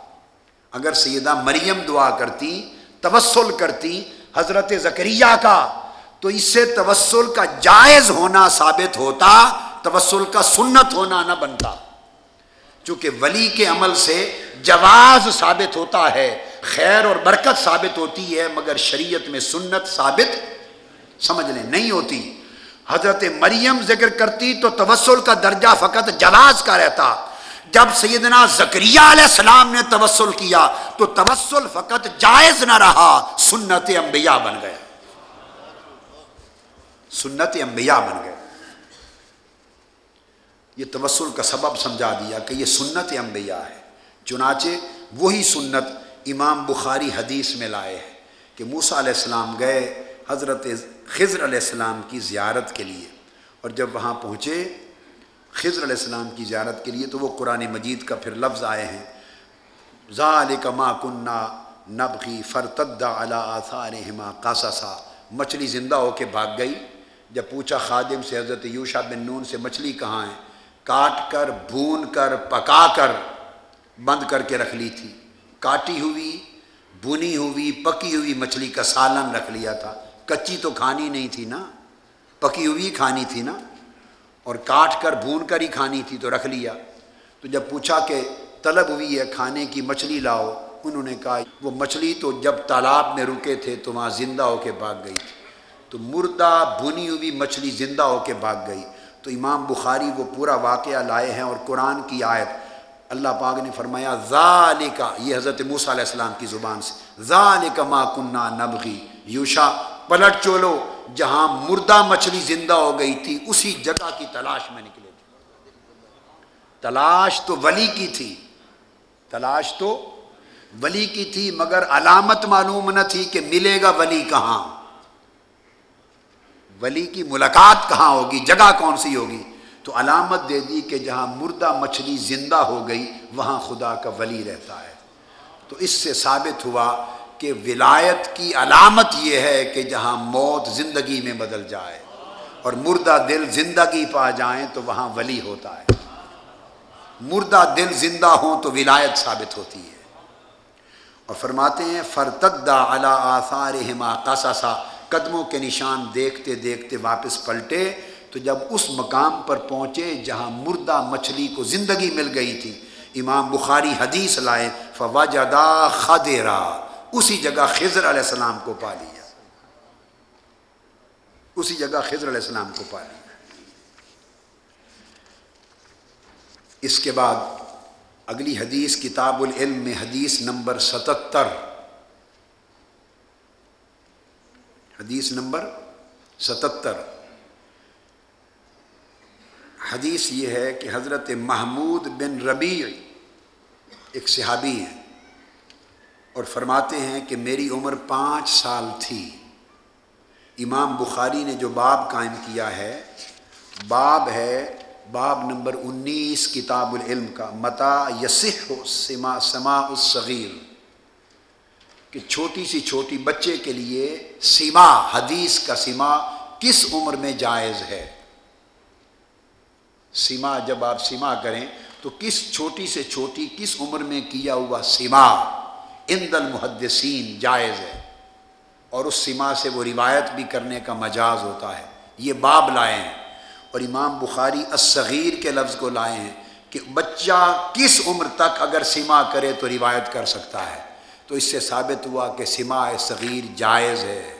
اگر سیدہ مریم دعا کرتی، توسل کرتی حضرت زکریہ کا، تو اس سے توسل کا جائز ہونا ثابت ہوتا، توسل کا سنت ہونا نہ بنتا۔ چونکہ ولی کے عمل سے جواز ثابت ہوتا ہے، خیر اور برکت ثابت ہوتی ہے، مگر شریعت میں سنت ثابت سمجھ لیں نہیں ہوتی۔ حضرت مریم ذکر کرتی تو توسل کا درجہ فقط جواز کا رہتا۔ جب سیدنا زکریہ علیہ السلام نے توسل کیا تو توسل فقط جائز نہ رہا، سنت انبیاء بن گئے۔ سنت انبیاء بن گئے۔ یہ توسل کا سبب سمجھا دیا کہ یہ سنت انبیاء ہے۔ چنانچہ وہی سنت امام بخاری حدیث میں لائے ہیں کہ موسا علیہ السلام گئے حضرت خضر علیہ السلام کی زیارت کے لیے۔ اور جب وہاں پہنچے خضر علیہ السلام کی زیارت کے لیے تو وہ قرآن مجید کا پھر لفظ آئے ہیں۔ ذالک ما کنہ نبغی فرتد علی آثارہما قاسسا مچھلی زندہ ہو کے بھاگ گئی۔ جب پوچھا خادم سے حضرت یوشا بن نون سے، مچھلی کہاں ہے؟ کاٹ کر، بھون کر، پکا کر بند کر کے رکھ لی تھی۔ کاٹی ہوئی بھنی ہوئی، پکی ہوئی مچھلی کا سالن رکھ لیا تھا۔ کچی تو کھانی نہیں تھی نا؟ پکی ہوئی کھانی تھی نا؟ اور کاٹ کر، بھون کر ہی کھانی تھی تو رکھ لیا۔ تو جب پوچھا کہ طلب ہوئی ہے کھانے کی مچھلی لاؤ، انہوں نے کہا، وہ مچھلی تو جب تالاب میں رکے تھے تو وہاں زندہ ہو کے بھاگ گئی تھی۔ تو مردہ بھنی ہوئی مچھلی زندہ ہو کے بھاگ گئی۔ تو امام بخاری وہ پورا واقعہ لائے ہیں اور قرآن کی آیت اللہ پاک نے فرمایا ذالکا یہ حضرت موسیٰ علیہ السلام کی زبان سے ذالکا ما کنہ نبغی، یوشا، پلٹ چولو، جہاں مردہ مچھلی زندہ ہو گئی تھی، اسی جگہ کی تلاش میں نکلے تھے۔ تلاش تو ولی کی تھی، تلاش تو ولی کی تھی، مگر علامت معلوم نہ تھی کہ ملے گا ولی کہاں۔ ولی کی ملاقات کہاں ہوگی؟ جگہ کون سی ہوگی؟ تو علامت دے دی کہ جہاں مردہ مچھلی زندہ ہو گئی، وہاں خدا کا ولی رہتا ہے۔ تو اس سے ثابت ہوا کہ ولایت کی علامت یہ ہے کہ جہاں موت زندگی میں بدل جائے اور مردہ دل زندگی پا جائیں تو وہاں ولی ہوتا ہے۔ مردہ دل زندہ ہوں تو ولایت ثابت ہوتی ہے۔ اور فرماتے ہیں فرتدا علا آثار قصصا۔ قدموں کے نشان دیکھتے دیکھتے واپس پلٹے تو جب اس مقام پر پہنچے جہاں مردہ مچھلی کو زندگی مل گئی تھی، امام بخاری حدیث لائے فواجدہ خدیرا اسی جگہ خضر علیہ السلام کو پا لیا۔ اسی جگہ خضر علیہ السلام کو پا لیا۔ اس کے بعد اگلی حدیث، کتاب العلم میں حدیث نمبر ستتر۔ حدیث نمبر ستتر۔ حدیث یہ ہے کہ حضرت محمود بن ربیع ایک صحابی ہیں اور فرماتے ہیں کہ میری عمر پانچ سال تھی۔ امام بخاری نے جو باب قائم کیا ہے، باب ہے باب نمبر انیس کتاب العلم کا متا یسح سما سما الصغیر۔ کہ چھوٹی سی چھوٹی بچے کے لیے سیما، حدیث کا سیما کس عمر میں جائز ہے؟ سیما، جب آپ سیما کریں تو کس چھوٹی سے چھوٹی، کس عمر میں کیا ہوا سیما اند المحدثین جائز ہے؟ اور اس سیما سے وہ روایت بھی کرنے کا مجاز ہوتا ہے۔ یہ باب لائے ہیں۔ اور امام بخاری الصغیر کے لفظ کو لائے ہیں کہ بچہ کس عمر تک اگر سما کرے تو روایت کر سکتا ہے۔ تو اس سے ثابت ہوا کہ سما صغیر جائز ہے۔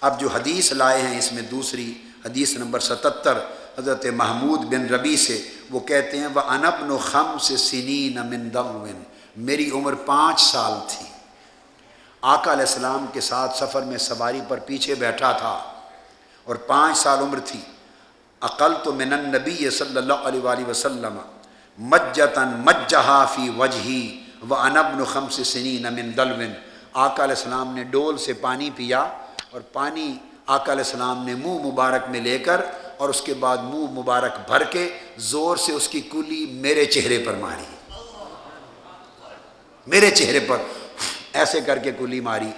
اب جو حدیث لائے ہیں اس میں دوسری حدیث نمبر ستتر، حضرت محمود بن ربی سے وہ کہتے ہیں وہ انبن و خم سے سنی نمن میری عمر پانچ سال تھی۔ آقا علیہ السلام کے ساتھ سفر میں سواری پر پیچھے بیٹھا تھا اور پانچ سال عمر تھی۔ عقل تو من نبی صلی اللہ علیہ وآلہ وسلم مجتاً مجہا فی وجہی۔ و انبن خم سے سنی نمن دلون آقا علیہ السلام نے ڈول سے پانی پیا اور پانی آقا علیہ السلام نے منہ مبارک میں لے کر اور اس کے بعد منہ مبارک بھر کے زور سے اس کی کلی میرے چہرے پر ماری۔ میرے چہرے پر ایسے کر کے کلی ماری۔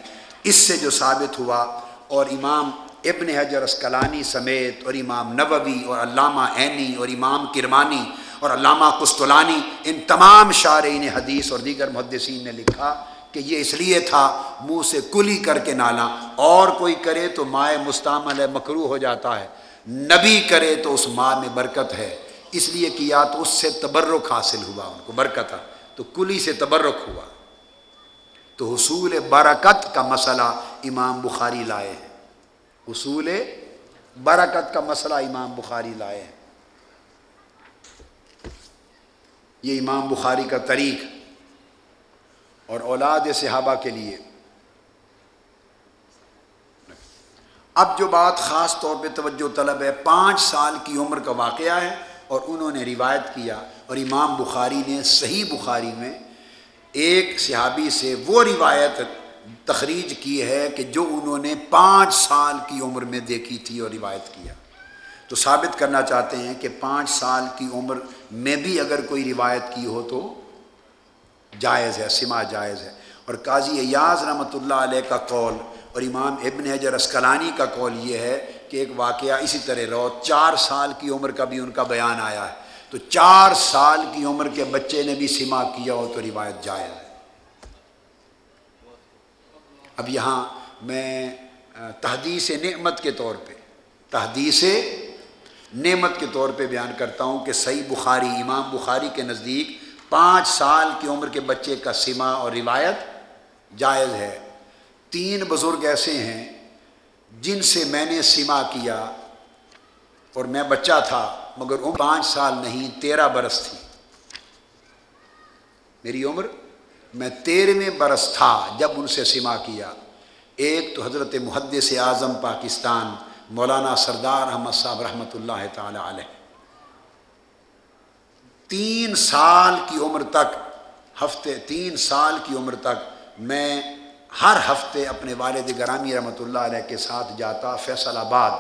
اس سے جو ثابت ہوا اور امام ابن حجر اسکلانی سمیت اور امام نبوی اور علامہ عینی اور امام کرمانی اور علامہ قسطلانی ان تمام شارعین حدیث اور دیگر محدثین نے لکھا کہ یہ اس لیے تھا منہ سے کلی کر کے نالا، اور کوئی کرے تو مائع مستعمل ہے مکرو ہو جاتا ہے، نبی کرے تو اس ماں میں برکت ہے۔ اس لیے کیا تو اس سے تبرک حاصل ہوا، ان کو برکت تو کلی سے تبرک ہوا۔ تو حصول برکت کا مسئلہ امام بخاری لائے ہیں۔ حصول برکت کا مسئلہ امام بخاری لائے ہیں۔ یہ امام بخاری کا طریق اور اولاد صحابہ کے لیے۔ اب جو بات خاص طور پہ توجہ طلب ہے، پانچ سال کی عمر کا واقعہ ہے اور انہوں نے روایت کیا اور امام بخاری نے صحیح بخاری میں ایک صحابی سے وہ روایت تخریج کی ہے کہ جو انہوں نے پانچ سال کی عمر میں دیکھی تھی اور روایت کیا۔ تو ثابت کرنا چاہتے ہیں کہ پانچ سال کی عمر میں بھی اگر کوئی روایت کی ہو تو جائز ہے سما جائز ہے۔ اور قاضی ایاز رحمۃ اللہ علیہ کا قول اور امام ابن حجر اسکلانی کا قول یہ ہے کہ ایک واقعہ اسی طرح رو چار سال کی عمر کا بھی ان کا بیان آیا ہے۔ تو چار سال کی عمر کے بچے نے بھی سما کیا ہو تو روایت جائز ہے۔ اب یہاں میں تحدیث نعمت کے طور پہ، تحدیث نعمت کے طور پہ بیان کرتا ہوں کہ صحیح بخاری، امام بخاری کے نزدیک پانچ سال کی عمر کے بچے کا سما اور روایت جائز ہے۔ تین بزرگ ایسے ہیں جن سے میں نے سما کیا اور میں بچہ تھا، مگر عمر پانچ سال نہیں، تیرہ برس تھی۔ میری عمر میں تیرہویں برس تھا جب ان سے سما کیا۔ ایک تو حضرت محدث اعظم پاکستان مولانا سردار احمد صاحب رحمۃ اللہ تعالی علیہ۔ تین سال کی عمر تک، ہفتے تین سال کی عمر تک میں ہر ہفتے اپنے والد گرامی رحمۃ اللہ علیہ کے ساتھ جاتا، فیصل آباد۔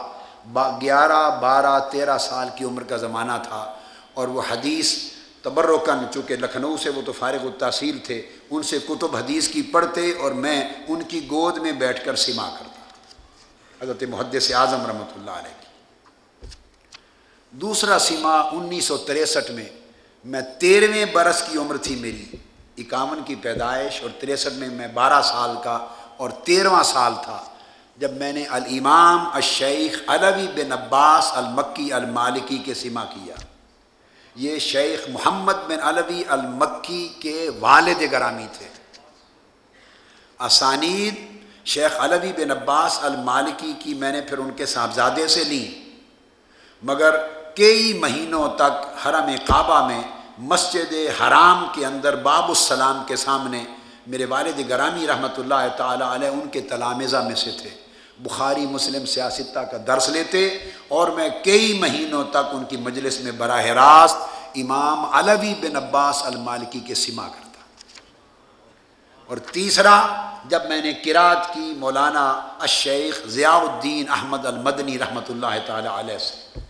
با، گیارہ، بارہ، تیرہ سال کی عمر کا زمانہ تھا۔ اور وہ حدیث تبرکن چونکہ لکھنؤ سے وہ تو فارغ التاثیر تھے، ان سے کتب حدیث کی پڑھتے اور میں ان کی گود میں بیٹھ کر سما کرتا۔ حضرت محدث اعظم رحمۃ اللہ علیہ کی۔ دوسرا سما انیس سو تریسٹھ میں میں تیرہویں برس کی عمر تھی میری۔ اکاون کی پیدائش اور تریسٹھ میں میں بارہ سال کا اور تیرواں سال تھا جب میں نے الامام الشیخ علوی بن عباس المکی المالکی کے سما کیا۔ یہ شیخ محمد بن علوی المکی کے والد گرامی تھے۔ اسانید شیخ علوی بن عباس المالکی کی میں نے پھر ان کے صاحبزادے سے لی۔ مگر کئی مہینوں تک حرم کعبہ میں مسجد حرام کے اندر باب السلام کے سامنے میرے والد گرامی رحمۃ اللہ تعالیٰ علیہ ان کے تلامزہ میں سے تھے۔ بخاری، مسلم سیاستہ کا درس لیتے اور میں کئی مہینوں تک ان کی مجلس میں براہ راست امام علوی بن عباس المالکی کے سما کرتا اور تیسرا، جب میں نے کراط کی مولانا الشیخ ضیاء الدین احمد المدنی رحمۃ اللہ تعالیٰ علیہ سے،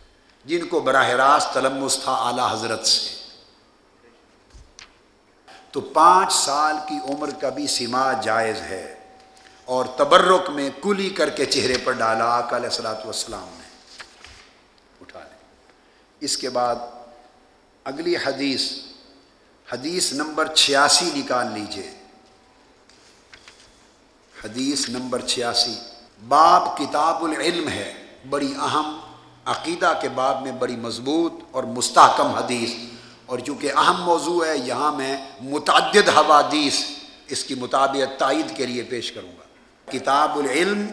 جن کو براہ راست تلمس تھا اعلیٰ حضرت سے۔ تو پانچ سال کی عمر کا بھی سما جائز ہے اور تبرک میں کلی کر کے چہرے پر ڈالا آقا علیہ السلاۃ والسلام نے۔ اٹھا لیں۔ اس کے بعد اگلی حدیث حدیث نمبر چھیاسی نکال لیجیے۔ حدیث نمبر چھیاسی۔ باب کتاب العلم ہے، بڑی اہم، عقیدہ کے باب میں بڑی مضبوط اور مستحکم حدیث۔ اور چونکہ اہم موضوع ہے، یہاں میں متعدد حوادیث اس کی مطابق تائید کے لیے پیش کروں گا۔ کتاب العلم،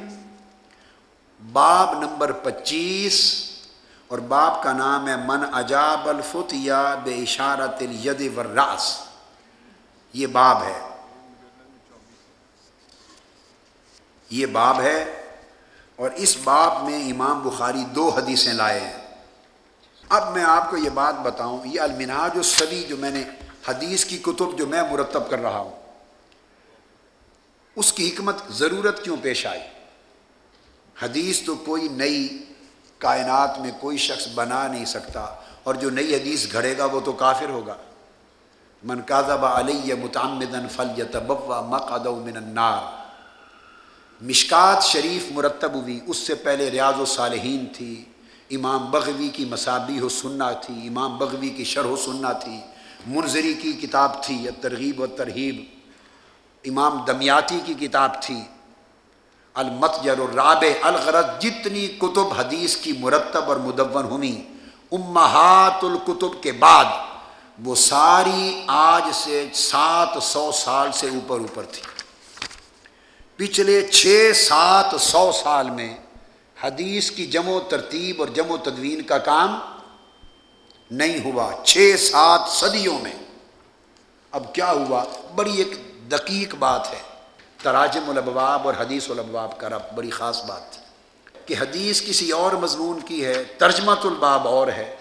باب نمبر پچیس، اور باب کا نام ہے من عجاب الفت یا بے اشارت الید والراس یہ باب ہے۔ یہ باب ہے اور اس باب میں امام بخاری دو حدیثیں لائے ہیں۔ اب میں آپ کو یہ بات بتاؤں، یہ المناج الصوی جو میں نے حدیث کی کتب جو میں مرتب کر رہا ہوں، اس کی حکمت ضرورت کیوں پیش آئی؟ حدیث تو کوئی نئی کائنات میں کوئی شخص بنا نہیں سکتا، اور جو نئی حدیث گھڑے گا وہ تو کافر ہوگا۔ من کاذب علیہ متعمدن فلیتبوا مقعد من النار۔ مشکات شریف مرتب ہوئی، اس سے پہلے ریاض و صالحین تھی، امام بغوی کی مسابی و سننا تھی، امام بغوی کی شرح و سننا تھی منظری کی کتاب تھی ترغیب و ترہیب، امام دمیاتی کی کتاب تھی، المتجر الراب الغرض، جتنی کتب حدیث کی مرتب اور مدون ہوئی، امہات الکتب کے بعد، وہ ساری آج سے سات سو سال سے اوپر اوپر تھی۔ پچھلے چھ سات سو سال میں حدیث کی جم و ترتیب اور جم و تدوین کا کام نہیں ہوا۔ چھ سات صدیوں میں۔ اب کیا ہوا؟ بڑی ایک دقیق بات ہے۔ تراجم الابواب اور حدیث الابواب کا رب، بڑی خاص بات۔ تھی کہ حدیث کسی اور مضمون کی ہے ترجمت الباب اور ہے۔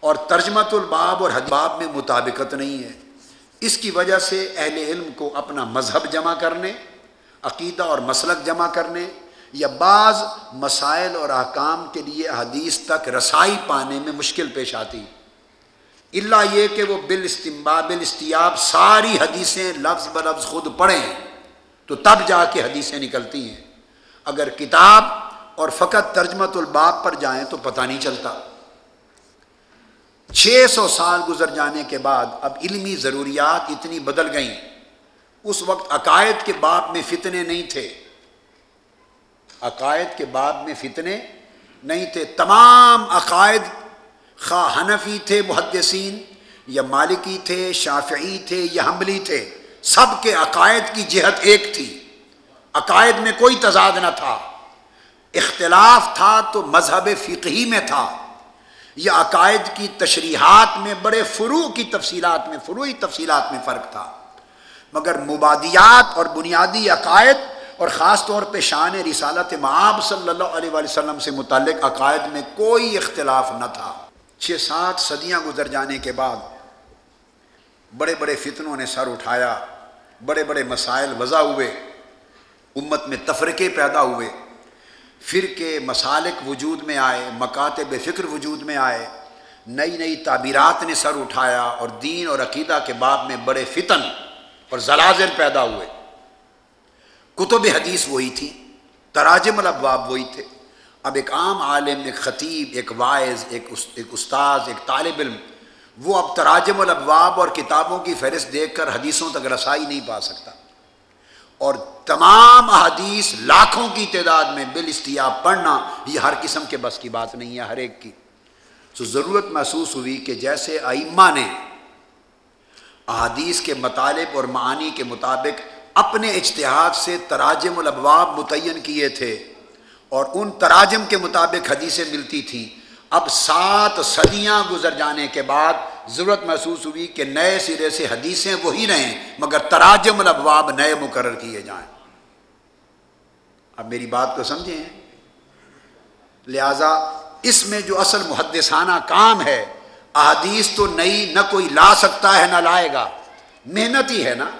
اور ترجمت الباب اور حدباب میں مطابقت نہیں ہے۔ اس کی وجہ سے اہل علم کو اپنا مذہب جمع کرنے عقیدہ اور مسلک جمع کرنے یا بعض مسائل اور احکام کے لیے حدیث تک رسائی پانے میں مشکل پیش آتی۔ اللہ یہ کہ وہ بال استمبا بال استیاب ساری حدیثیں لفظ بلفظ خود پڑھیں تو تب جا کے حدیثیں نکلتی ہیں۔ اگر کتاب اور فقط ترجمت الباب پر جائیں تو پتہ نہیں چلتا۔ چھ سو سال گزر جانے کے بعد اب علمی ضروریات اتنی بدل گئیں۔ اس وقت عقائد کے باب میں فتنے نہیں تھے۔ عقائد کے باب میں فتنے نہیں تھے۔ تمام عقائد خواہ حنفی تھے، محدثین، یا مالکی تھے، شافعی تھے، یا حملی تھے، سب کے عقائد کی جہت ایک تھی۔ عقائد میں کوئی تضاد نہ تھا۔ اختلاف تھا تو مذہب فقہی میں تھا۔ یا عقائد کی تشریحات میں بڑے فرو کی تفصیلات میں فروئی تفصیلات میں فرق تھا۔ مگر مبادیات اور بنیادی عقائد اور خاص طور پہ شان رسالت معاب صلی اللہ علیہ وسلم سے متعلق عقائد میں کوئی اختلاف نہ تھا۔ چھ سات صدیاں گزر جانے کے بعد بڑے بڑے فتنوں نے سر اٹھایا، بڑے بڑے مسائل وضع ہوئے، امت میں تفرقے پیدا ہوئے۔ فرقے مسالک وجود میں آئے، مکاتب فکر وجود میں آئے۔ نئی نئی تعبیرات نے سر اٹھایا اور دین اور عقیدہ کے باب میں بڑے فتن اور زلازل پیدا ہوئے۔ کتب حدیث وہی تھی، تراجم الابواب وہی تھے۔ اب ایک عام عالم، ایک خطیب، ایک وائز ایک استاذ، ایک طالب علم، وہ اب تراجم الابواب اور کتابوں کی فہرست دیکھ کر حدیثوں تک رسائی نہیں پا سکتا۔ اور تمام حدیث لاکھوں کی تعداد میں بال پڑھنا یہ ہر قسم کے بس کی بات نہیں ہے، ہر ایک کی۔ تو ضرورت محسوس ہوئی کہ جیسے ائمہ نے احادیث کے مطالب اور معانی کے مطابق اپنے اجتہاد سے تراجم الابواب متعین کیے تھے اور ان تراجم کے مطابق حدیثیں ملتی تھیں۔ اب سات صدیاں گزر جانے کے بعد ضرورت محسوس ہوئی کہ نئے سرے سے حدیثیں وہی رہیں، مگر تراجم الابواب نئے مقرر کیے جائیں۔ اب میری بات کو سمجھیں؟ لہذا اس میں جو اصل محدثانہ کام ہے احادیث تو نئی نہ کوئی لا سکتا ہے نہ لائے گا۔ محنت ہی ہے نا۔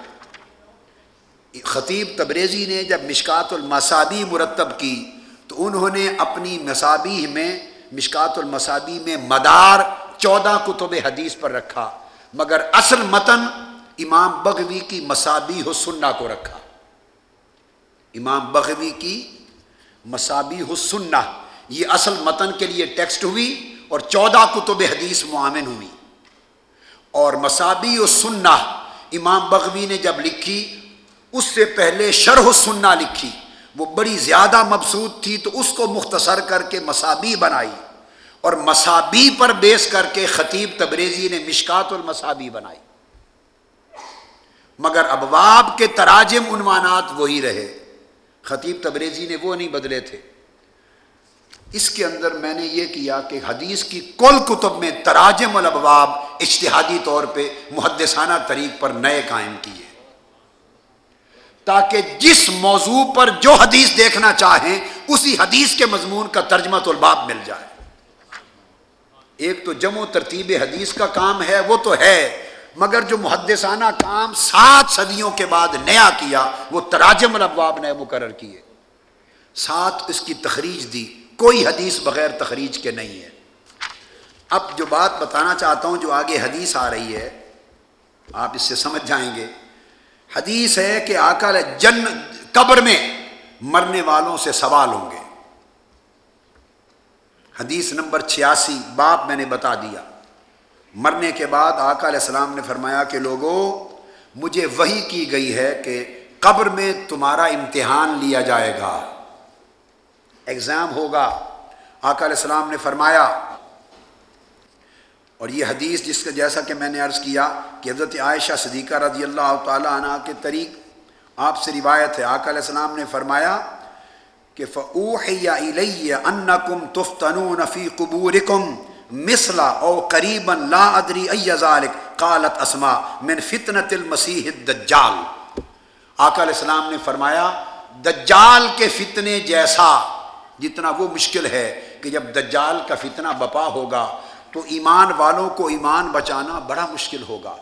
خطیب تبریزی نے جب مشکات المسابی مرتب کی تو انہوں نے اپنی مسابی میں، مشکات المسابی میں مدار چودہ کتب حدیث پر رکھا، مگر اصل متن امام بغوی کی مسابی حسنہ کو رکھا۔ امام بغوی کی مسابی حسنہ یہ اصل متن کے لیے ٹیکسٹ ہوئی۔ اور چودہ کتب حدیث معامن ہوئی۔ اور مسابی السنہ امام بغوی نے جب لکھی، اس سے پہلے شرح السنہ لکھی۔ وہ بڑی زیادہ مبسوط تھی تو اس کو مختصر کر کے مسابی بنائی۔ اور مسابی پر بیس کر کے خطیب تبریزی نے مشکات المسابی بنائی۔ مگر ابواب کے تراجم عنوانات وہی رہے۔ خطیب تبریزی نے وہ نہیں بدلے تھے۔ اس کے اندر میں نے یہ کیا کہ حدیث کی کل کتب میں تراجم الابواب اشتہادی طور پہ محدثانہ طریق پر نئے قائم کیے۔ تاکہ جس موضوع پر جو حدیث دیکھنا چاہیں، اسی حدیث کے مضمون کا ترجمہ الباب مل جائے۔ ایک تو جمع و ترتیب حدیث کا کام ہے، وہ تو ہے، مگر جو محدثانہ کام سات صدیوں کے بعد نیا کیا، وہ تراجم الابواب نے مقرر کیے۔ ساتھ اس کی تخریج دی۔ کوئی حدیث بغیر تخریج کے نہیں ہے۔ اب جو بات بتانا چاہتا ہوں جو آگے حدیث آ رہی ہے، آپ اس سے سمجھ جائیں گے۔ حدیث ہے کہ آقا جن قبر میں مرنے والوں سے سوال ہوں گے۔ حدیث نمبر چھیاسی، باپ میں نے بتا دیا۔ مرنے کے بعد آقا علیہ السلام نے فرمایا کہ لوگوں مجھے وہی کی گئی ہے کہ قبر میں تمہارا امتحان لیا جائے گا۔ ایگزام ہوگا۔ آقا علیہ السلام نے فرمایا، اور یہ حدیث جس کا جیسا کہ میں نے عرض کیا کہ حضرت عائشہ صدیقہ رضی اللہ تعالیٰ عنہ کے طریق آپ سے روایت ہے۔ آقا علیہ السلام نے فرمایا کہ فعوح یا ان کم تفتنون فی قبورکم مثلا او قریبا لا ادری ای ذالک قالت اسما من فتنت المسیح الدجال۔ آقا علیہ السلام نے فرمایا، دجال کے فتنے جیسا۔ جتنا وہ مشکل ہے کہ جب دجال کا فتنہ بپا ہوگا تو ایمان والوں کو ایمان بچانا بڑا مشکل ہوگا۔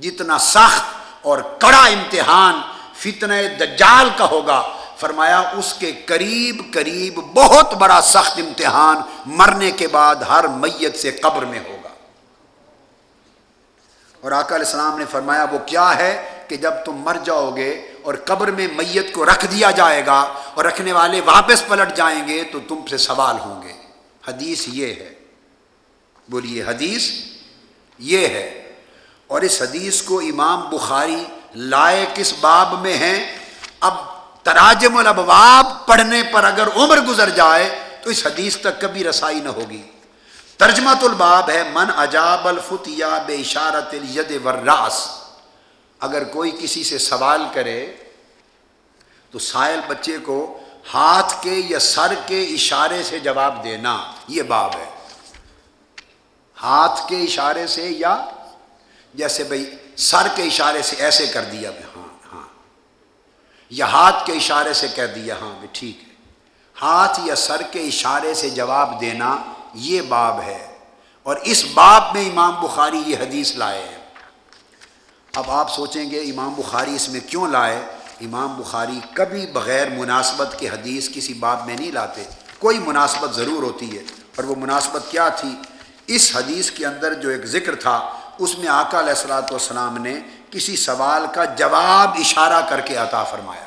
جتنا سخت اور کڑا امتحان فتنہ دجال کا ہوگا، فرمایا اس کے قریب قریب بہت بڑا سخت امتحان مرنے کے بعد ہر میت سے قبر میں ہوگا۔ اور آقا علیہ السلام نے فرمایا، وہ کیا ہے کہ جب تم مر جاؤ گے اور قبر میں میت کو رکھ دیا جائے گا اور رکھنے والے واپس پلٹ جائیں گے تو تم سے سوال ہوں گے۔ حدیث یہ ہے۔ بولیے، حدیث یہ ہے۔ اور اس حدیث کو امام بخاری لائے کس باب میں ہیں۔ اب تراجم الابواب پڑھنے پر اگر عمر گزر جائے تو اس حدیث تک کبھی رسائی نہ ہوگی۔ ترجمت الباب ہے، من عجاب الفتیا بے اشارت الید وراس اگر کوئی کسی سے سوال کرے تو سائل بچے کو ہاتھ کے یا سر کے اشارے سے جواب دینا، یہ باب ہے۔ ہاتھ کے اشارے سے یا جیسے بھائی سر کے اشارے سے ایسے کر دیا ہاں ہاں۔ یا ہاتھ کے اشارے سے کہہ دیا ہاں بھی ٹھیک ہے۔ ہاتھ یا سر کے اشارے سے جواب دینا، یہ باب ہے۔ اور اس باب میں امام بخاری یہ حدیث لائے ہیں۔ اب آپ سوچیں گے امام بخاری اس میں کیوں لائے؟ امام بخاری کبھی بغیر مناسبت کے حدیث کسی باب میں نہیں لاتے۔ کوئی مناسبت ضرور ہوتی ہے۔ اور وہ مناسبت کیا تھی؟ اس حدیث کے اندر جو ایک ذکر تھا، اس میں آقا علیہ السلاۃ والسلام نے کسی سوال کا جواب اشارہ کر کے عطا فرمایا۔